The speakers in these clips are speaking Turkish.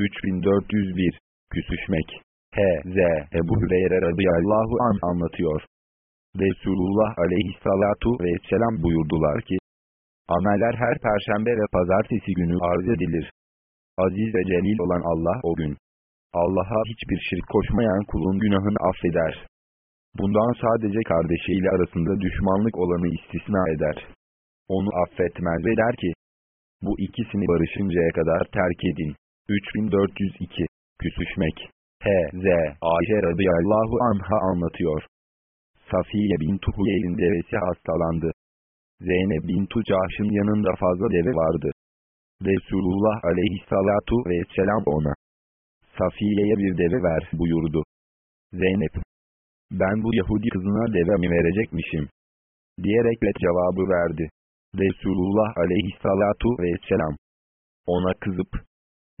3401 Küsüşmek H.Z. Ebu Hüreyre radıyallahu an anlatıyor. Resulullah aleyhissalatu vesselam buyurdular ki, Ameller her perşembe ve pazartesi günü arz edilir. Aziz ve celil olan Allah o gün, Allah'a hiçbir şirk koşmayan kulun günahını affeder. Bundan sadece kardeşiyle arasında düşmanlık olanı istisna eder. Onu affetmez ve der ki, bu ikisini barışıncaya kadar terk edin. 3402 Küsüşmek H.Z. Ayşe radıyallahu anha anlatıyor. Safiye bin Tuhuyel'in devesi hastalandı. Zeynep bin Tucaş'ın yanında fazla deve vardı. Resulullah aleyhissalatu vesselam ona. Safiye'ye bir deve ver buyurdu. Zeynep. Ben bu Yahudi kızına deve mi verecekmişim? Diyerek ret cevabı verdi. Resulullah aleyhissalatu vesselam. Ona kızıp,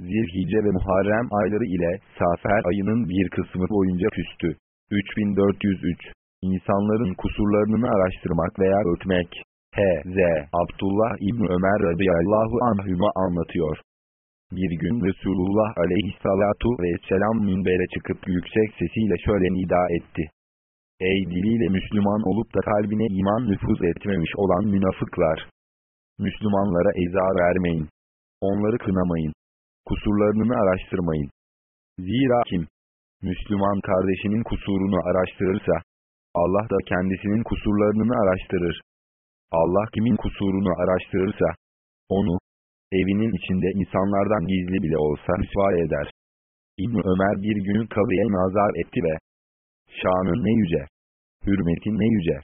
Zilhice ve Muharrem ayları ile Safer ayının bir kısmı boyunca küstü. 3403 İnsanların kusurlarını araştırmak veya örtmek. H.Z. Abdullah İbni Ömer radıyallahu anhüma anlatıyor. Bir gün Resulullah aleyhissalatu vesselam minbere çıkıp yüksek sesiyle şöyle nida etti. Ey diliyle Müslüman olup da kalbine iman nüfuz etmemiş olan münafıklar! Müslümanlara eza vermeyin. Onları kınamayın kusurlarını araştırmayın. Zira kim, Müslüman kardeşinin kusurunu araştırırsa, Allah da kendisinin kusurlarını araştırır. Allah kimin kusurunu araştırırsa, onu, evinin içinde insanlardan gizli bile olsa rüsva eder. ibn Ömer bir gün kabriye nazar etti ve, şanın ne yüce, hürmetin ne yüce.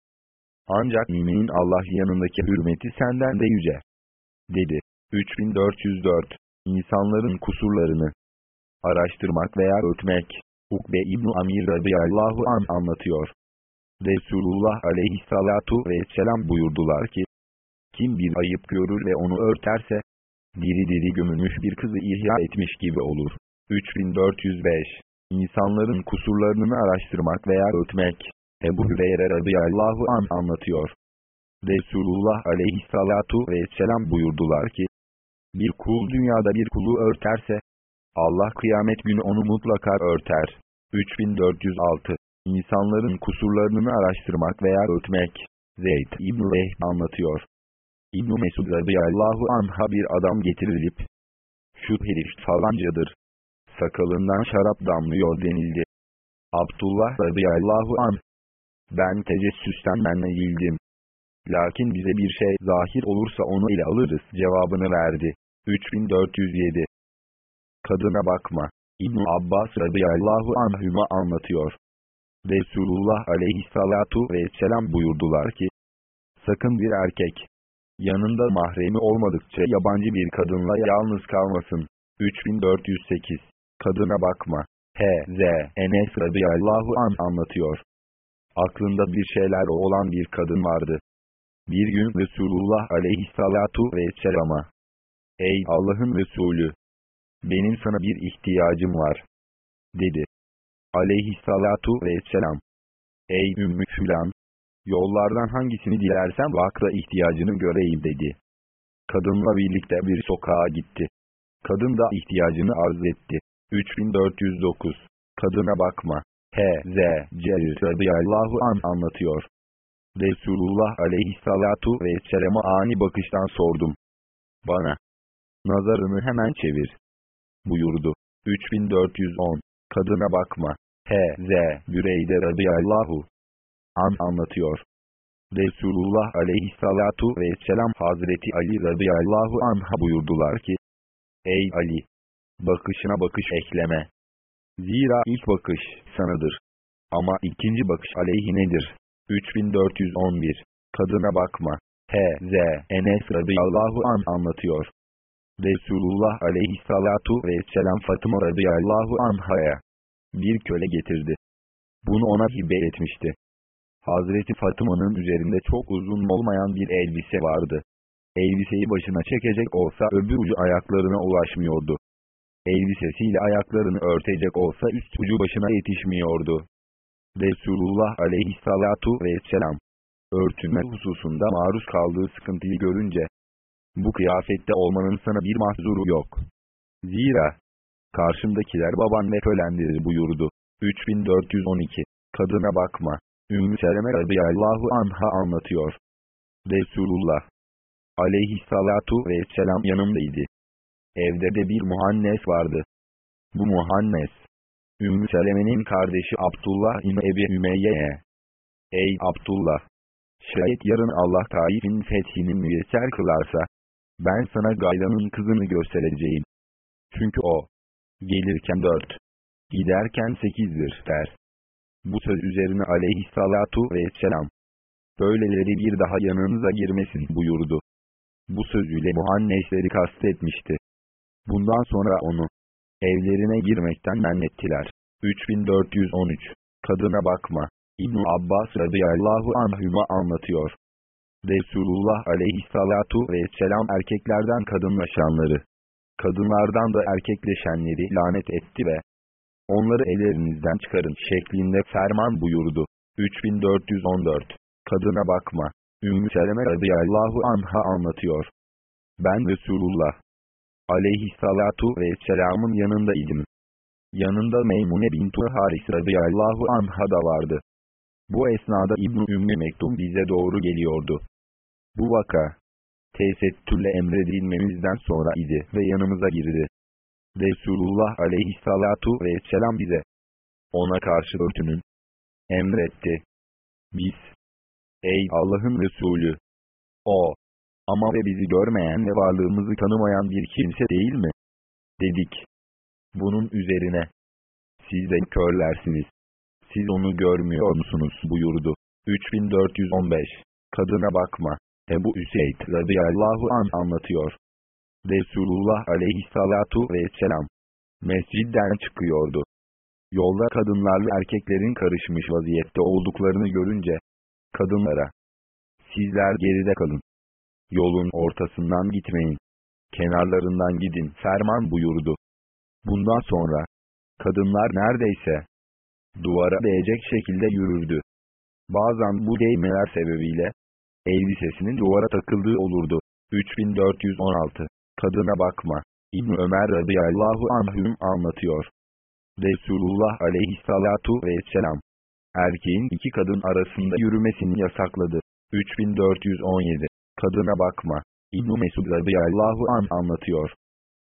Ancak müminin Allah yanındaki hürmeti senden de yüce. Dedi. 3404 insanların kusurlarını araştırmak veya örtmek. Ukbe İbn Amir radıyallahu an anlatıyor. Resulullah aleyhissalatu vesselam buyurdular ki, kim bir ayıp görür ve onu örterse, diri diri gömülmüş bir kızı ihya etmiş gibi olur. 3405 İnsanların kusurlarını araştırmak veya örtmek. Ebu Hüreyre radıyallahu an anlatıyor. Resulullah aleyhissalatu vesselam buyurdular ki, bir kul dünyada bir kulu örterse, Allah kıyamet günü onu mutlaka örter. 3406 İnsanların kusurlarını araştırmak veya örtmek. Zeyd İbn Leh anlatıyor. İbn Mesud radıyallahu anha bir adam getirilip, şu herif falancadır. Sakalından şarap damlıyor denildi. Abdullah radıyallahu anh, ben tecessüsten men eğildim. Lakin bize bir şey zahir olursa onu ile alırız cevabını verdi. 3407 Kadına bakma. İbn Abbas radıyallahu anhüma anlatıyor. Resulullah aleyhissalatu vesselam buyurdular ki, sakın bir erkek, yanında mahremi olmadıkça yabancı bir kadınla yalnız kalmasın. 3408 Kadına bakma. H.Z. Enes radıyallahu an anlatıyor. Aklında bir şeyler olan bir kadın vardı. Bir gün Resulullah aleyhissalatu vesselama, Ey Allah'ın Resulü! Benim sana bir ihtiyacım var. Dedi. Aleyhissalatu vesselam. Ey Ümmü Fülan! Yollardan hangisini dilersen vakta ihtiyacını göreyim dedi. Kadınla birlikte bir sokağa gitti. Kadın da ihtiyacını arz etti. 3409 Kadına bakma. H.Z. Cerir radıyallahu an anlatıyor. Resulullah aleyhissalatu vesselama ani bakıştan sordum. Bana, nazarını hemen çevir. Buyurdu. 3410 Kadına bakma. H.Z. Büreyde radıyallahu an anlatıyor. Resulullah aleyhissalatu vesselam Hazreti Ali radıyallahu anha buyurdular ki, Ey Ali! Bakışına bakış ekleme. Zira ilk bakış sanadır. Ama ikinci bakış aleyhinedir. 3411 Kadına bakma. H.Z. Enes radıyallahu an anlatıyor. Resulullah aleyhissalatu vesselam Fatıma radıyallahu anhaya bir köle getirdi. Bunu ona hibe etmişti. Hazreti Fatıma'nın üzerinde çok uzun olmayan bir elbise vardı. Elbiseyi başına çekecek olsa öbür ucu ayaklarına ulaşmıyordu. Elbisesiyle ayaklarını örtecek olsa üst ucu başına yetişmiyordu. Resulullah aleyhissalatu vesselam örtünme hususunda maruz kaldığı sıkıntıyı görünce bu kıyafette olmanın sana bir mahzuru yok. Zira, Karşımdakiler baban ve kölendir buyurdu. 3412 Kadına bakma. Ümmü Seleme radıyallahu anha anlatıyor. Resulullah aleyhissalatu vesselam yanımdaydı. Evde de bir muhannes vardı. Bu muhannes, Ümmü Seleme'nin kardeşi Abdullah İbni Ebi Ümeyye'ye. Ey Abdullah! Şayet yarın Allah Taif'in fethini müyesser kılarsa, ben sana Gayla'nın kızını göstereceğim. Çünkü o, gelirken dört, giderken sekizdir der. Bu söz üzerine aleyhissalatu vesselam, böyleleri bir daha yanınıza girmesin buyurdu. Bu sözüyle muhannesleri kastetmişti. Bundan sonra onu, evlerine girmekten men ettiler. 3413 Kadına bakma. İbn Abbas radıyallahu anhüma anlatıyor. Resulullah aleyhissalatu vesselam erkeklerden kadınlaşanları, kadınlardan da erkekleşenleri lanet etti ve onları ellerinizden çıkarın şeklinde ferman buyurdu. 3414 Kadına bakma. Ümmü Seleme radıyallahu anha anlatıyor. Ben Resulullah aleyhissalatu vesselamın yanındaydım. Yanında Meymune bintu Haris radıyallahu anha da vardı. Bu esnada İbn-i Ümmü Mektum bize doğru geliyordu. Bu vaka, tesettürle emredilmemizden sonra idi ve yanımıza girdi. Resulullah aleyhissalatu vesselam bize, ona karşı örtünün, emretti. Biz, ey Allah'ın Resulü, o, ama ve bizi görmeyen ve varlığımızı tanımayan bir kimse değil mi? Dedik. Bunun üzerine, siz de körlersiniz. Siz onu görmüyor musunuz buyurdu. 3415 Kadına bakma. Ebu Üseyd radıyallahu an anlatıyor. Resulullah aleyhissalatu vesselam mescidden çıkıyordu. Yolda kadınlarla erkeklerin karışmış vaziyette olduklarını görünce kadınlara sizler geride kalın. Yolun ortasından gitmeyin. Kenarlarından gidin ferman buyurdu. Bundan sonra kadınlar neredeyse duvara değecek şekilde yürürdü. Bazen bu değmeler sebebiyle elbisesinin duvara takıldığı olurdu. 3416 Kadına bakma. İbn Ömer radıyallahu anhüm anlatıyor. Resulullah aleyhissalatu vesselam erkeğin iki kadın arasında yürümesini yasakladı. 3417 Kadına bakma. İbn Mesud radıyallahu an anlatıyor.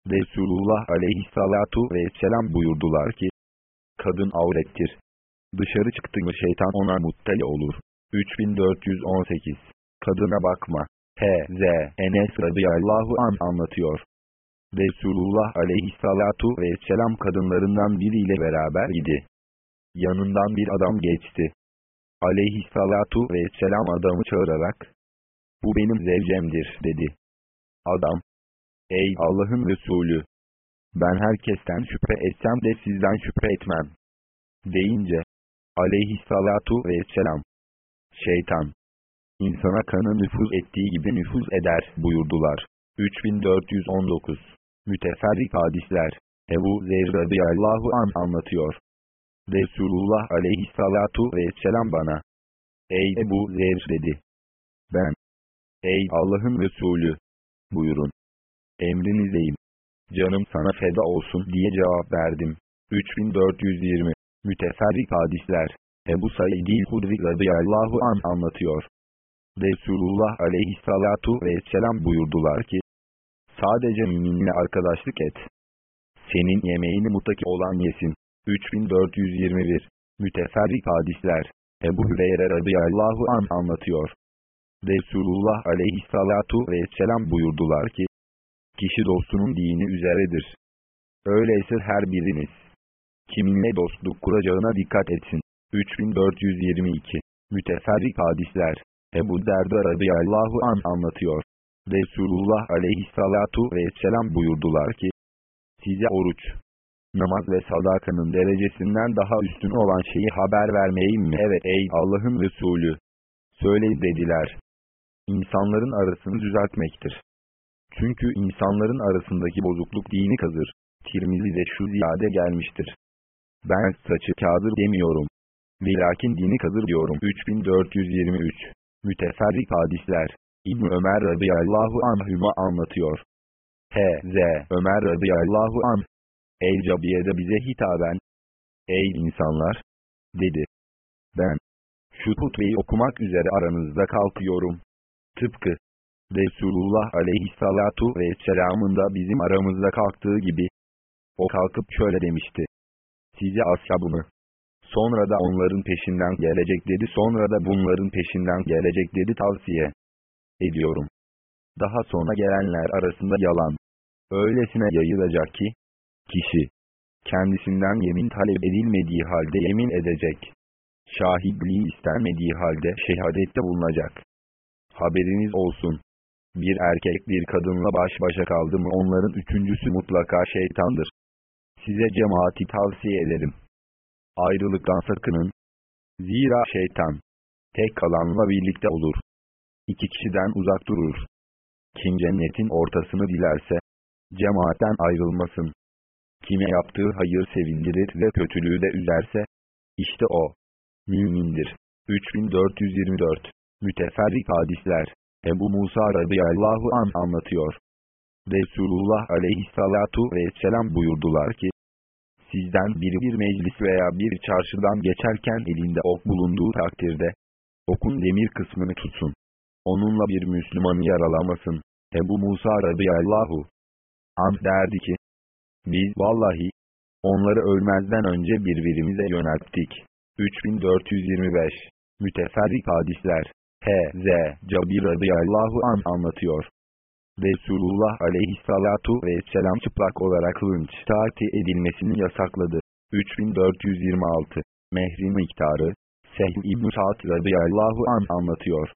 Resulullah aleyhissalatu vesselam buyurdular ki, kadın avrettir. Dışarı çıktı mı şeytan ona muttali olur. 3418 Kadına bakma. H.Z. Enes radıyallahu an anlatıyor. Resulullah aleyhissalatu vesselam kadınlarından biriyle beraber idi. Yanından bir adam geçti. Aleyhissalatu vesselam adamı çağırarak, bu benim zevcemdir dedi. Adam, ey Allah'ın Resulü, ben herkesten şüphe etsem de sizden şüphe etmem. Deyince, aleyhissalatu vesselam, şeytan, insana kanı nüfuz ettiği gibi nüfuz eder buyurdular. 3419 Müteferrik hadisler Ebu Zer radıyallahu an anlatıyor. Resulullah aleyhissalatu vesselam bana, Ey Ebu Zer dedi. Ben, Ey Allah'ın Resulü, buyurun. Emrinizdeyim. Canım sana feda olsun diye cevap verdim. 3420 Müteferrik hadisler Ebu Said-i Hudri radıyallahu an anlatıyor. Resulullah aleyhissalatu vesselam buyurdular ki, sadece müminle arkadaşlık et. Senin yemeğini mutaki olan yesin. 3421 Müteferrik hadisler Ebu Hüreyre radıyallahu an anlatıyor. Resulullah aleyhissalatu vesselam buyurdular ki, kişi dostunun dini üzeredir. Öyleyse her biriniz, kiminle dostluk kuracağına dikkat etsin. 3422 Müteferrik hadisler Ebu Derda radıyallahu an anlatıyor. Resulullah aleyhissalatu vesselam buyurdular ki, size oruç, namaz ve sadakanın derecesinden daha üstün olan şeyi haber vermeyeyim mi? Evet ey Allah'ın Resulü. Söyle dediler. İnsanların arasını düzeltmektir. Çünkü insanların arasındaki bozukluk dini kazır. Tirmizi'de şu ziyade gelmiştir. Ben saçı kağıdır demiyorum. Velakin dini kazır diyorum. 3423 Müteferrik hadisler İbn Ömer radıyallahu anhüma anlatıyor. H.Z. Ömer radıyallahu anh El Cabiye'de bize hitaben, Ey insanlar! Dedi. Ben, şu hutbeyi okumak üzere aranızda kalkıyorum. Tıpkı, Resulullah aleyhissalatu vesselamın da bizim aramızda kalktığı gibi, o kalkıp şöyle demişti. Size ashabımı, sonra da onların peşinden gelecek dedi sonra da bunların peşinden gelecek dedi tavsiye ediyorum. Daha sonra gelenler arasında yalan, öylesine yayılacak ki, kişi, kendisinden yemin talep edilmediği halde yemin edecek. Şahitliği istenmediği halde şehadette bulunacak. Haberiniz olsun. Bir erkek bir kadınla baş başa kaldı mı onların üçüncüsü mutlaka şeytandır. Size cemaati tavsiye ederim. Ayrılıktan sakının. Zira şeytan, tek kalanla birlikte olur. İki kişiden uzak durur. Kim cennetin ortasını dilerse, cemaatten ayrılmasın. Kime yaptığı hayır sevindirir ve kötülüğü de üzerse, işte o, mümindir. 3424 Müteferrik hadisler Ebu Musa radıyallahu an anlatıyor. Resulullah aleyhissalatu vesselam buyurdular ki, Sizden biri bir meclis veya bir çarşıdan geçerken elinde ok bulunduğu takdirde, okun demir kısmını tutsun. Onunla bir Müslümanı yaralamasın. Ebu Musa radıyallahu an derdi ki, biz vallahi, onları ölmezden önce birbirimize yönelttik. 3425 Müteferrik hadisler H.Z. Cabir radıyallahu an anlatıyor. Resulullah aleyhissalatu vesselam çıplak olarak hınç taati edilmesini yasakladı. 3426 Mehrin miktarı Sehl İbn-i Sa'd radıyallahu an anlatıyor.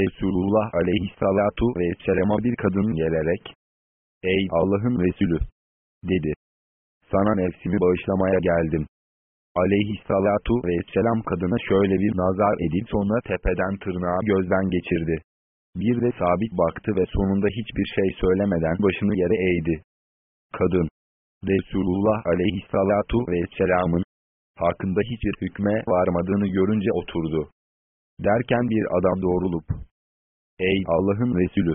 Resulullah aleyhissalatu vesselama bir kadın gelerek Ey Allah'ın Resulü! dedi. Sana nefsimi bağışlamaya geldim. Aleyhissalatu vesselam kadına şöyle bir nazar edip sonra tepeden tırnağa gözden geçirdi. Bir de sabit baktı ve sonunda hiçbir şey söylemeden başını yere eğdi. Kadın, Resulullah aleyhissalatu vesselamın, hakkında hiçbir hükme varmadığını görünce oturdu. Derken bir adam doğrulup, Ey Allah'ın Resulü!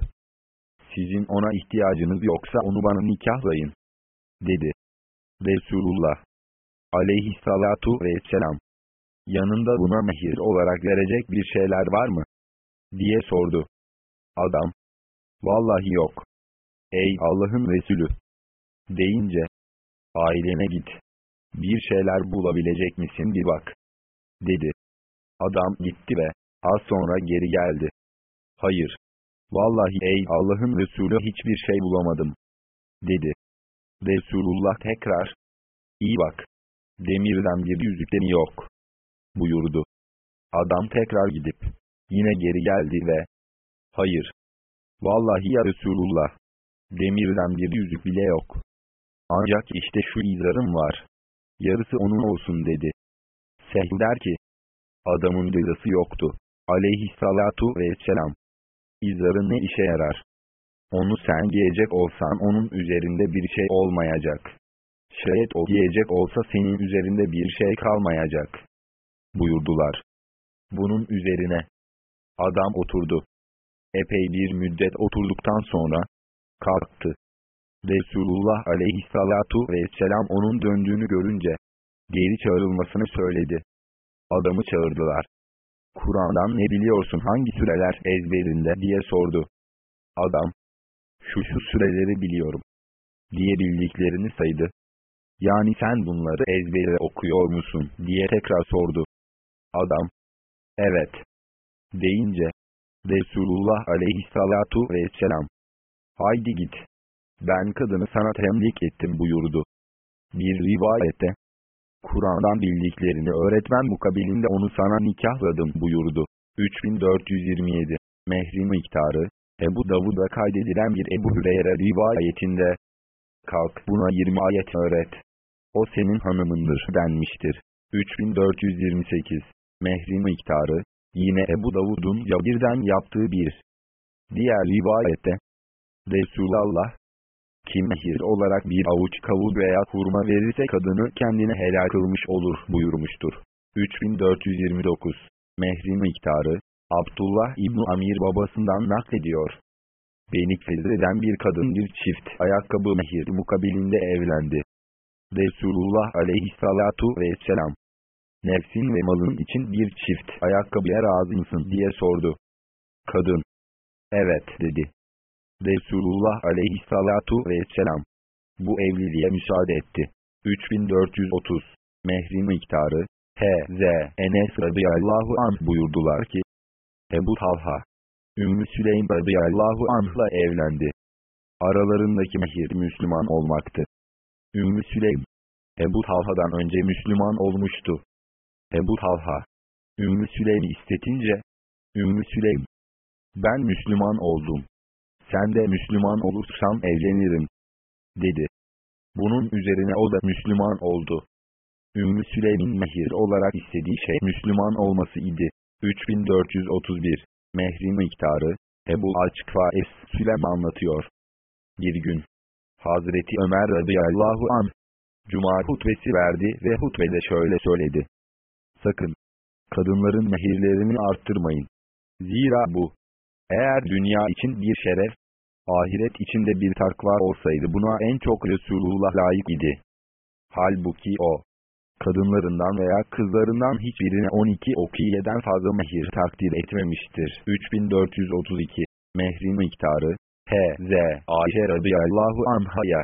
Sizin ona ihtiyacınız yoksa onu bana nikahlayın, dedi. Resulullah aleyhissalatu vesselam, yanında buna mehir olarak verecek bir şeyler var mı? diye sordu. Adam, vallahi yok. Ey Allah'ın Resulü! deyince, ailene git. Bir şeyler bulabilecek misin bir bak. Dedi. Adam gitti ve az sonra geri geldi. Hayır. Vallahi ey Allah'ın Resulü hiçbir şey bulamadım. Dedi. Resulullah tekrar. İyi bak. Demirden bir yüzükleri yok. Buyurdu. Adam tekrar gidip, yine geri geldi ve, hayır. Vallahi ya Resulullah. Demirden bir yüzük bile yok. Ancak işte şu izarım var. Yarısı onun olsun dedi. Sehl der ki, adamın cezası yoktu. Aleyhissalatu vesselam. İzarın ne işe yarar? Onu sen giyecek olsan onun üzerinde bir şey olmayacak. Şayet o giyecek olsa senin üzerinde bir şey kalmayacak. Buyurdular. Bunun üzerine adam oturdu. Epey bir müddet oturduktan sonra kalktı. Resulullah aleyhissalatu vesselam onun döndüğünü görünce geri çağrılmasını söyledi. Adamı çağırdılar. Kur'an'dan ne biliyorsun hangi süreler ezberinde diye sordu. Adam, şu şu süreleri biliyorum diye bildiklerini saydı. Yani sen bunları ezbere okuyor musun diye tekrar sordu. Adam, evet, deyince, Resulullah aleyhissalatu vesselam, haydi git, ben kadını sana temlik ettim buyurdu. Bir rivayette, Kur'an'dan bildiklerini öğretmen mukabilinde onu sana nikahladım buyurdu. 3427 Mehri miktarı, Ebu Davud'a kaydedilen bir Ebu Hüreyre rivayetinde, kalk buna 20 ayet öğret. O senin hanımındır denmiştir. 3428 Mehri miktarı, yine Ebu Davud'un Cabir'den yaptığı bir. Diğer rivayette, Resulullah, kim mehir olarak bir avuç kavuk veya hurma verirse kadını kendine helal kılmış olur buyurmuştur. 3429 Mehri miktarı, Abdullah İbn Amir babasından naklediyor. Benik Fezre'den bir kadın bir çift ayakkabı mehir mukabilinde evlendi. Resulullah aleyhissalatu vesselam. Nefsin ve malın için bir çift ayakkabıya razı mısın diye sordu. Kadın. Evet dedi. Resulullah aleyhissalatu vesselam. Bu evliliğe müsaade etti. 3430 Mehri miktarı H.Z. Enes radıyallahu anh buyurdular ki Ebu Talha Ümmü Süleym radıyallahu anh'la evlendi. Aralarındaki mehir Müslüman olmaktı. Ümmü Süleym Ebu Talha'dan önce Müslüman olmuştu. Ebu Talha Ümmü Süleym'i istetince Ümmü Süleym ben Müslüman oldum. Sen de Müslüman olursan evlenirim. Dedi. Bunun üzerine o da Müslüman oldu. Ümmü Süleym'in mehir olarak istediği şey Müslüman olması idi. 3431 Mehri miktarı Ebu Açkva Es-Sülem anlatıyor. Bir gün Hazreti Ömer radıyallahu an Cuma hutbesi verdi ve hutbede şöyle söyledi. Sakın kadınların mehirlerini arttırmayın. Zira bu eğer dünya için bir şeref, ahiret içinde bir takva olsaydı buna en çok Resulullah layık idi. Halbuki o, kadınlarından veya kızlarından hiçbirine 12 okiyeden fazla mehir takdir etmemiştir. 3432 Mehrin miktarı H.Z. Ayşe radıyallahu anhaya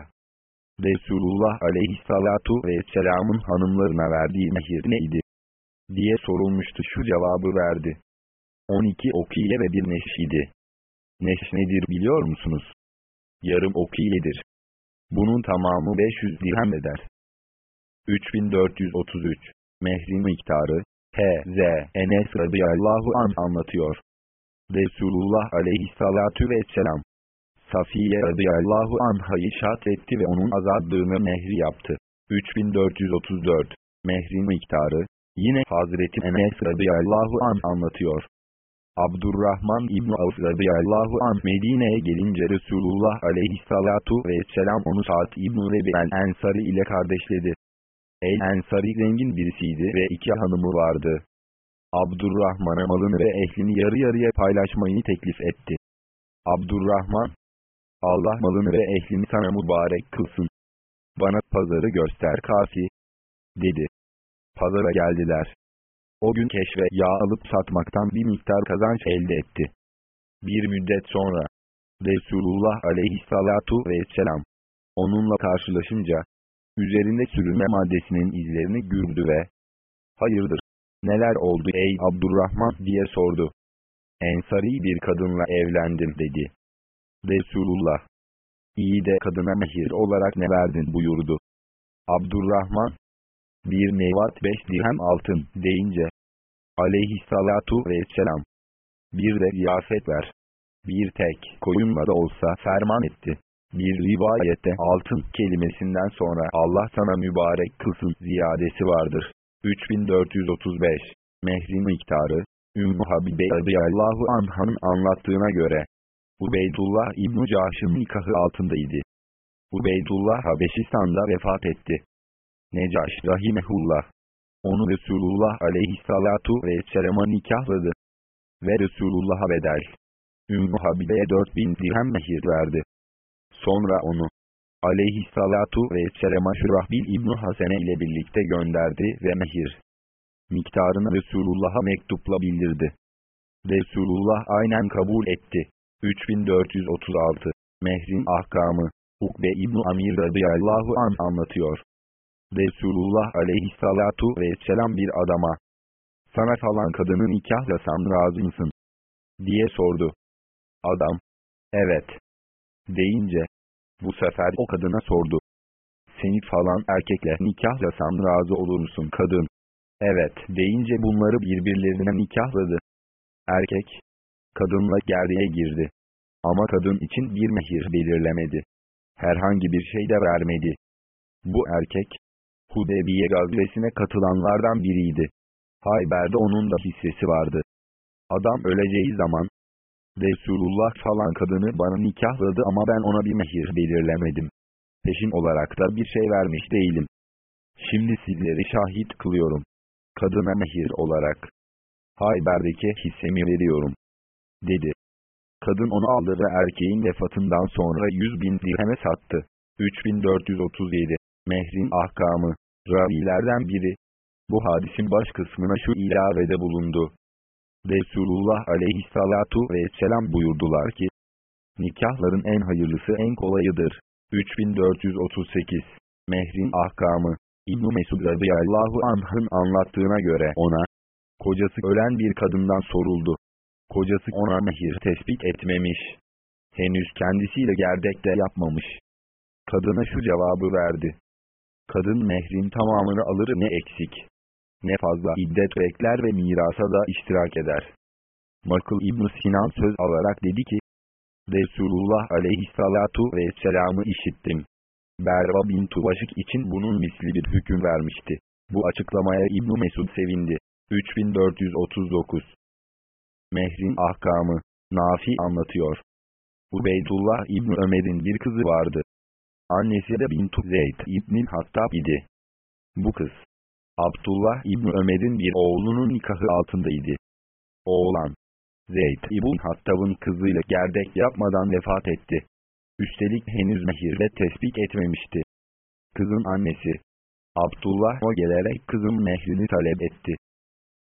Resulullah aleyhissalatu vesselamın hanımlarına verdiği mehir neydi? Diye sorulmuştu şu cevabı verdi. 12 okiye ve bir neş idi. Neş nedir biliyor musunuz? Yarım okiyedir. Bunun tamamı 500 dirhem eder. 3433 Mehrin miktarı H.Z. Enes radıyallahu an anlatıyor. Resulullah aleyhissalatu vesselam Safiye radıyallahu anhayı şat etti ve onun azadlığını mehri yaptı. 3434 Mehrin miktarı Yine Hazreti Enes radıyallahu an anlatıyor. Abdurrahman İbni Avf radıyallahu an Medine'ye gelince Resulullah aleyhissalatu vesselam onu Sa'd İbni Rebi el-Ensari ile kardeşledi. El-Ensari zengin birisiydi ve iki hanımı vardı. Abdurrahman'a malını ve ehlini yarı yarıya paylaşmayı teklif etti. Abdurrahman, Allah malını ve ehlini sana mübarek kılsın. Bana pazarı göster kafi, dedi. Pazara geldiler. O gün keşfe yağ alıp satmaktan bir miktar kazanç elde etti. Bir müddet sonra, Resulullah aleyhissalatu vesselam, onunla karşılaşınca, üzerinde sürünme maddesinin izlerini gördü ve, hayırdır, neler oldu ey Abdurrahman diye sordu. Ensari bir kadınla evlendim dedi. Resulullah, iyi de kadına mehir olarak ne verdin buyurdu. Abdurrahman, bir nevat beş dirhem altın deyince, aleyhissalatu vesselam, bir de riyafet ver. Bir tek koyunla da olsa ferman etti. Bir rivayette altın kelimesinden sonra Allah sana mübarek kılsın ziyadesi vardır. 3435 Mehrin miktarı Ümmü Habibe radıyallahu anh'ın anlattığına göre Ubeydullah İbn-i Caş'ın nikahı altındaydı. Ubeydullah Habeşistan'da vefat etti. Necaş rahimehullah. Onu Resulullah aleyhissalatu vesselama nikahladı. Ve Resulullah'a bedel. Ümmü Habibe'ye 4000 dirhem mehir verdi. Sonra onu aleyhissalatu vesselama Şurahbil İbn Hasene ile birlikte gönderdi ve mehir miktarını Resulullah'a mektupla bildirdi. Resulullah aynen kabul etti. 3436 Mehrin ahkamı Ukbe İbn Amir radıyallahu an anlatıyor. Resulullah aleyhissalatu vesselam bir adama, sana falan kadını nikahlasam razı mısın? diye sordu. Adam, evet, deyince, bu sefer o kadına sordu. Seni falan erkekle nikahlasam razı olur musun kadın? Evet deyince bunları birbirlerine nikahladı. Erkek, kadınla gerdeğe girdi. Ama kadın için bir mehir belirlemedi. Herhangi bir şey de vermedi. Bu erkek, Hudebiye gazvesine katılanlardan biriydi. Hayber'de onun da hissesi vardı. Adam öleceği zaman, Resulullah falan kadını bana nikahladı ama ben ona bir mehir belirlemedim. Peşin olarak da bir şey vermiş değilim. Şimdi sizleri şahit kılıyorum. Kadına mehir olarak. Hayber'deki hissemi veriyorum. Dedi. Kadın onu aldı ve erkeğin vefatından sonra 100 bin dirheme sattı. 3437 Mehrin ahkamı, ravilerden biri. Bu hadisin baş kısmına şu ilavede bulundu. Resulullah aleyhissalatu vesselam buyurdular ki, nikahların en hayırlısı en kolayıdır. 3438 Mehrin ahkamı İbn-i Mesud radıyallahu anh'ın anlattığına göre ona, kocası ölen bir kadından soruldu. Kocası ona mehir tespit etmemiş. Henüz kendisiyle gerdek de yapmamış. Kadına şu cevabı verdi. Kadın mehrin tamamını alır ne eksik. Ne fazla iddet bekler ve mirasa da iştirak eder. Makıl İbn Sinan söz alarak dedi ki, Resulullah aleyhissalatu vesselam'ı işittim. Berra bin Tuvaşık için bunun misli bir hüküm vermişti. Bu açıklamaya İbn Mesud sevindi. 3439 Mehrin ahkamı Nafi anlatıyor. Ubeydullah İbn Ömer'in bir kızı vardı. Annesi de Bintu Zeyd İbn Hattab idi. Bu kız, Abdullah İbn Ömer'in bir oğlunun nikahı altındaydı. Oğlan, Zeyd İbn Hattab'ın kızıyla gerdek yapmadan vefat etti. Üstelik henüz mehirle tespit etmemişti. Kızın annesi, Abdullah o gelerek kızın mehrini talep etti.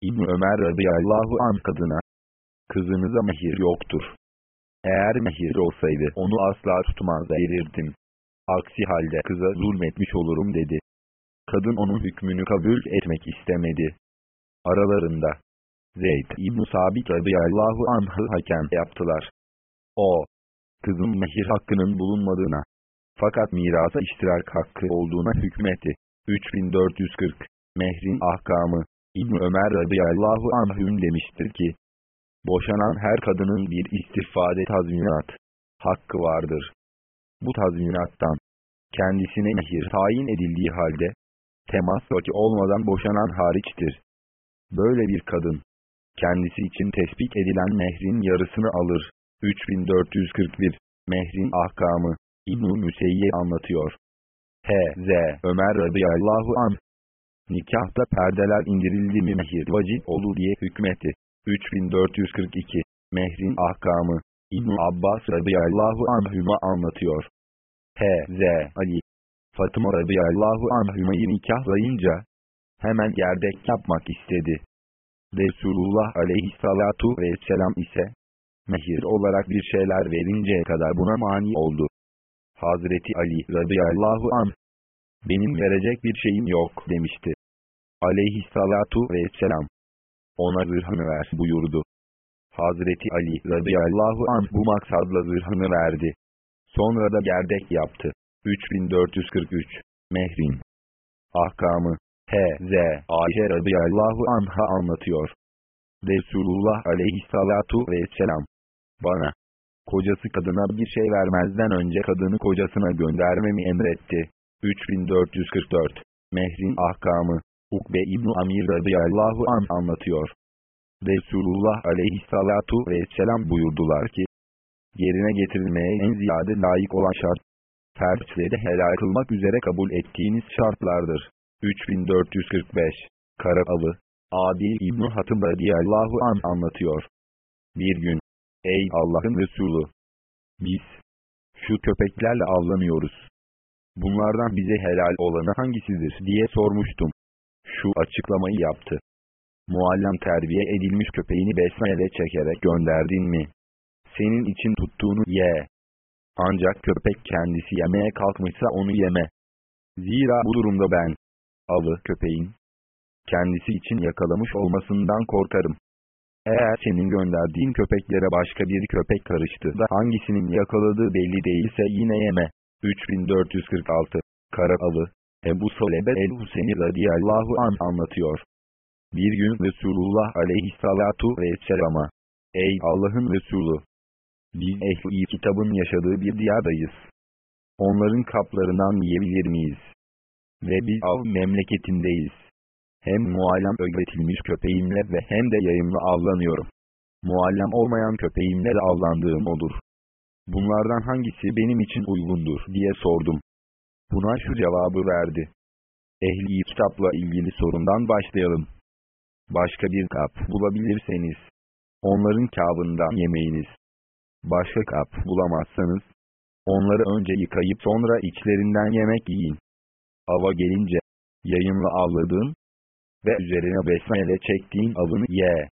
İbn Ömer radıyallahu an kadına, kızınıza mehir yoktur. Eğer mehir olsaydı onu asla tutmaz verirdim. Aksi halde kıza zulmetmiş olurum dedi. Kadın onun hükmünü kabul etmek istemedi. Aralarında Zeyd İbn Sabit radıyallahu anh'ı hakem yaptılar. O, kızın mehir hakkının bulunmadığına, fakat mirasa iştirak hakkı olduğuna hükmetti. 3440 Mehrin ahkamı İbn Ömer radıyallahu anhüm demiştir ki, boşanan her kadının bir istifade tazminat hakkı vardır. Bu tazminattan kendisine mehir tayin edildiği halde temas vaki olmadan boşanan hariçtir. Böyle bir kadın kendisi için tespit edilen mehrin yarısını alır. 3441 Mehrin ahkamı İbn-i Müseyye anlatıyor. H.Z. Ömer radıyallahu an Nikahta perdeler indirildi mi mehir vacip olur diye hükmetti. 3442 Mehrin ahkamı İbn Abbas radıyallahu anhüma anlatıyor. H.Z. Ali Fatıma radıyallahu anhümayı nikahlayınca hemen gerdek yapmak istedi. Resulullah aleyhissalatu vesselam ise mehir olarak bir şeyler verinceye kadar buna mani oldu. Hazreti Ali radıyallahu an benim verecek bir şeyim yok demişti. Aleyhissalatu vesselam ona zırhını ver buyurdu. Hazreti Ali radıyallahu an bu maksadla zırhını verdi. Sonra da gerdek yaptı. 3443 Mehrin Ahkamı H.Z. Ayşe radıyallahu anha anlatıyor. Resulullah aleyhissalatu vesselam bana kocası kadına bir şey vermezden önce kadını kocasına göndermemi emretti. 3444 Mehrin Ahkamı Ukbe İbn Amir radıyallahu an anlatıyor. Resulullah aleyhissalatu vesselam buyurdular ki, yerine getirilmeye en ziyade layık olan şart, ferçleri helal kılmak üzere kabul ettiğiniz şartlardır. 3445 Karabalı Adil İbn Hatım radıyallahu an anlatıyor. Bir gün, ey Allah'ın Resulü, biz, şu köpeklerle avlanıyoruz. Bunlardan bize helal olanı hangisidir diye sormuştum. Şu açıklamayı yaptı. Muallim terbiye edilmiş köpeğini besmele çekerek gönderdin mi? Senin için tuttuğunu ye. Ancak köpek kendisi yemeye kalkmışsa onu yeme. Zira bu durumda ben, avı köpeğin, kendisi için yakalamış olmasından korkarım. Eğer senin gönderdiğin köpeklere başka bir köpek karıştı da hangisinin yakaladığı belli değilse yine yeme. 3446 Kara avı Ebu Salebe el-Huseyni radiyallahu an anlatıyor. Bir gün Resulullah aleyhissalatu vesselama Ey Allah'ın Resulü! Biz ehli kitabın yaşadığı bir diyardayız. Onların kaplarından yiyebilir miyiz? Ve biz av memleketindeyiz. Hem muallem öğretilmiş köpeğimle ve hem de yayımla avlanıyorum. Muallem olmayan köpeğimle de avlandığım olur. Bunlardan hangisi benim için uygundur diye sordum. Buna şu cevabı verdi. Ehli kitapla ilgili sorundan başlayalım. Başka bir kap bulabilirseniz, onların kabından yemeyiniz. Başka kap bulamazsanız, onları önce yıkayıp sonra içlerinden yemek yiyin. Ava gelince, yayınla avladığın ve üzerine besmele çektiğin avını ye.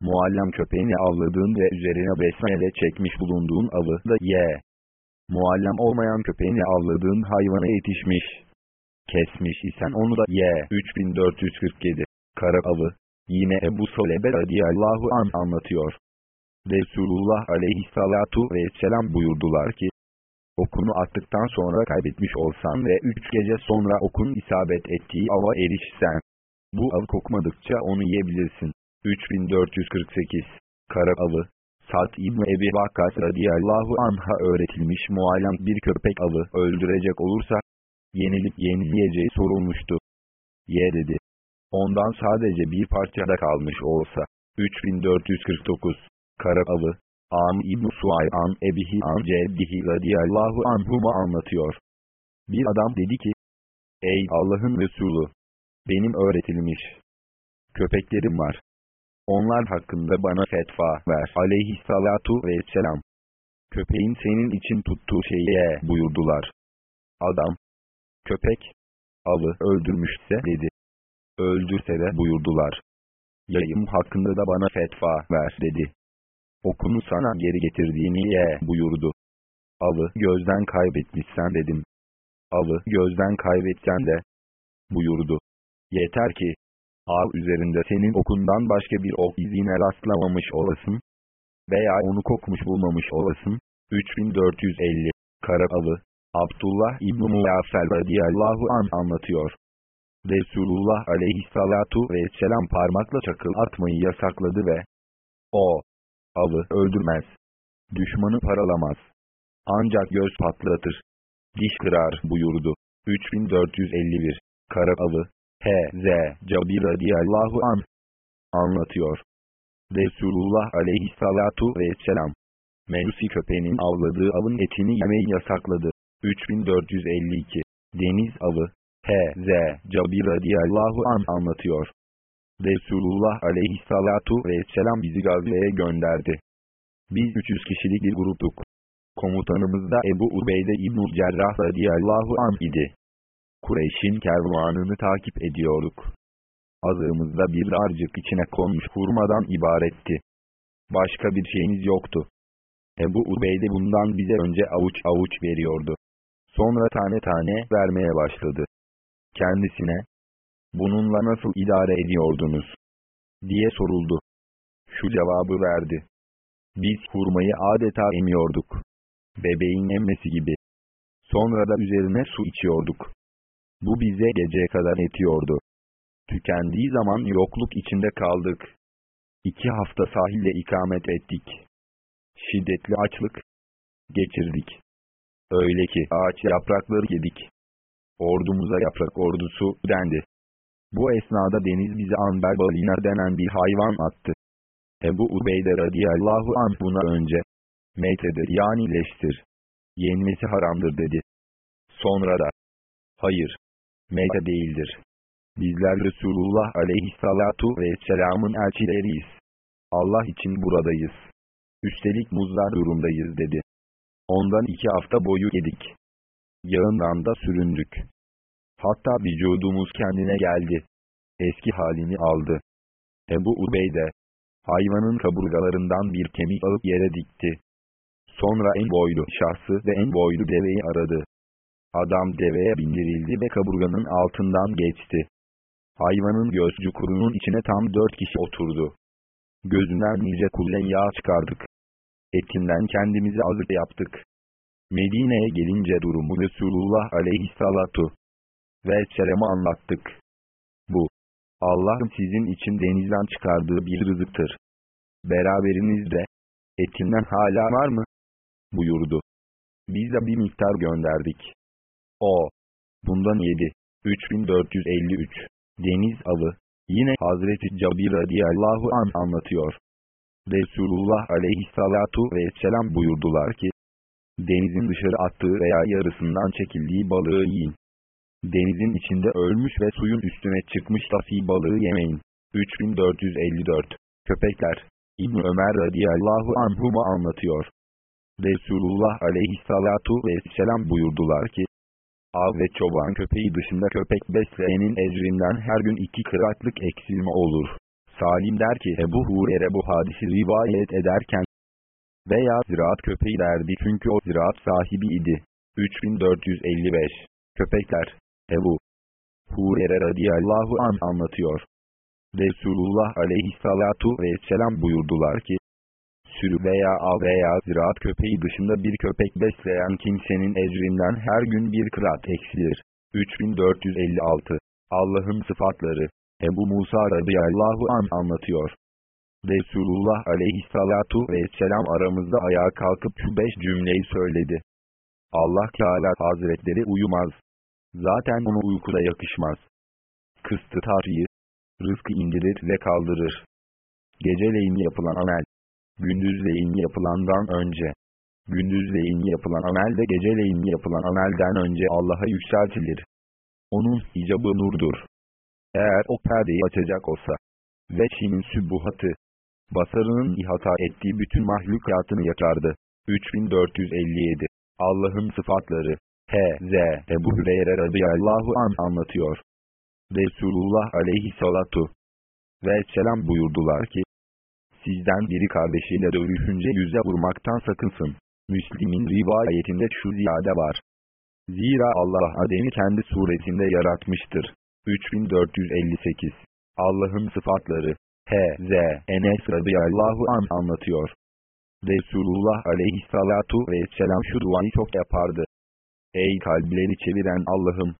Muallem köpeğini avladığın ve üzerine besmele çekmiş bulunduğun avı da ye. Muallem olmayan köpeğini avladığın hayvana yetişmiş. Kesmiş isen onu da ye. 3447 Kara avı Yine Ebu Solebe radiyallahu an anlatıyor. Resulullah aleyhissalatu vesselam buyurdular ki, okunu attıktan sonra kaybetmiş olsan ve üç gece sonra okun isabet ettiği ava erişsen, bu av kokmadıkça onu yiyebilirsin. 3448 Kara avı Sa'd İbni Ebi Vakkas radiyallahu anha öğretilmiş muallem bir köpek avı öldürecek olursa, yenilip yenileyeceği sorulmuştu. Ye dedi. Ondan sadece bir parçada kalmış olsa. 3449 Kara avı Am İbn Suay'an Ebihi An Ceddihi radiyallahu anhuma anlatıyor. Bir adam dedi ki, Ey Allah'ın Resulü! Benim öğretilmiş köpeklerim var. Onlar hakkında bana fetva ver aleyhissalatu vesselam. Köpeğin senin için tuttuğu şeyi ye buyurdular. Adam, köpek, avı öldürmüşse dedi. Öldürse de buyurdular. Yayım hakkında da bana fetva ver dedi. Okunu sana geri getirdiğini ye buyurdu. Avı gözden kaybetmişsen dedim. Avı gözden kaybetsen de buyurdu. Yeter ki, av üzerinde senin okundan başka bir ok izine rastlamamış olasın veya onu kokmuş bulmamış olasın. 3450 Kara avı Abdullah İbn-i Muaffel radiyallahu an anlatıyor. Resulullah aleyhissalatu vesselam parmakla çakıl atmayı yasakladı ve o avı öldürmez. Düşmanı paralamaz. Ancak göz patlatır. Diş kırar buyurdu. 3451 Kara avı H.Z. Cabir radiyallahu an anlatıyor. Resulullah aleyhissalatu vesselam Melusi köpeğinin avladığı avın etini yemeyi yasakladı. 3452 Deniz avı H.Z. Cabir radiyallahu an anlatıyor. Resulullah aleyhissalatu vesselam bizi gazveye gönderdi. Biz 300 kişilik bir gruptuk. Komutanımız da Ebu Ubeyde İbn-i Cerrah radiyallahu an idi. Kureyş'in kervanını takip ediyorduk. Azığımızda bir darcık içine konmuş hurmadan ibaretti. Başka bir şeyimiz yoktu. Ebu Ubeyde bundan bize önce avuç avuç veriyordu. Sonra tane tane vermeye başladı. Kendisine, bununla nasıl idare ediyordunuz? diye soruldu. Şu cevabı verdi. Biz hurmayı adeta emiyorduk. Bebeğin emmesi gibi. Sonra da üzerine su içiyorduk. Bu bize geceye kadar yetiyordu. Tükendiği zaman yokluk içinde kaldık. İki hafta sahilde ikamet ettik. Şiddetli açlık geçirdik. Öyle ki ağaç yaprakları yedik. Ordumuza yaprak ordusu dendi. Bu esnada deniz bize amber balina denen bir hayvan attı. Ebu Ubeyde radiyallahu anh buna önce, meytedir yani leştir. Yenmesi haramdır dedi. Sonra da, hayır, meyte değildir. Bizler Resulullah aleyhissalatu vesselamın elçileriyiz. Allah için buradayız. Üstelik muzlar durumdayız dedi. Ondan iki hafta boyu yedik. Yağından da süründük. Hatta vücudumuz kendine geldi. Eski halini aldı. Ebu Ubeyde, hayvanın kaburgalarından bir kemik alıp yere dikti. Sonra en boylu şahsı ve en boylu deveyi aradı. Adam deveye bindirildi ve kaburganın altından geçti. Hayvanın göz cukurunun içine tam dört kişi oturdu. Gözünden nice kullen yağ çıkardık. Etinden kendimizi azık yaptık. Medine'ye gelince durumu Resulullah aleyhissalatu ve selamı anlattık. Bu, Allah'ın sizin için denizden çıkardığı bir rızıktır. Beraberinizde, etinden hala var mı? buyurdu. Biz de bir miktar gönderdik. O, bundan yedi. 3453 Deniz avı Yine Hazreti Cabir radiyallahu an anlatıyor. Resulullah aleyhissalatu vesselam buyurdular ki, denizin dışarı attığı veya yarısından çekildiği balığı yiyin. Denizin içinde ölmüş ve suyun üstüne çıkmış dafi balığı yemeyin. 3454 Köpekler İbn Ömer radiyallahu anhuma anlatıyor. Resulullah aleyhissalatu vesselam buyurdular ki, Av ve çoban köpeği dışında köpek besleyenin ecrinden her gün iki kıratlık eksilme olur. Salim der ki Ebu Hurer'e bu hadisi rivayet ederken veya ziraat köpeği derdi çünkü o ziraat sahibi idi. 3455 Köpekler Ebu Hurer'e radiyallahu an anlatıyor. Resulullah aleyhissalatu vesselam buyurdular ki, sürü veya av veya ziraat köpeği dışında bir köpek besleyen kimsenin ecrinden her gün bir kırat eksilir. 3456 Allah'ın sıfatları Ebu Musa radıyallahu an anlatıyor. Resulullah aleyhissalatu vesselam aramızda ayağa kalkıp şu beş cümleyi söyledi. Allah Teala Hazretleri uyumaz. Zaten ona uykuda yakışmaz. Kıstı tarihi, rızkı indirir ve kaldırır. Geceleyin yapılan amel, gündüzleyin yapılandan önce. Gündüzleyin yapılan amel de geceleyin yapılan amelden önce Allah'a yükseltilir. Onun hicabı nurdur. Eğer o perdeyi açacak olsa ve Çin'in sübuhatı, basarının ihata ettiği bütün mahlukatını yakardı. 3457 Allah'ın sıfatları H.Z. Ebu Hüreyre radıyallahu an anlatıyor. Resulullah aleyhissalatu ve selam buyurdular ki, Sizden biri kardeşiyle dövüşünce yüze vurmaktan sakınsın. Müslim'in rivayetinde şu ziyade var. Zira Allah Adem'i kendi suresinde yaratmıştır. 3458 Allah'ın sıfatları H.Z. Enes radıyallahu an anlatıyor. Resulullah aleyhissalatu vesselam şu duayı çok yapardı. Ey kalpleri çeviren Allah'ım!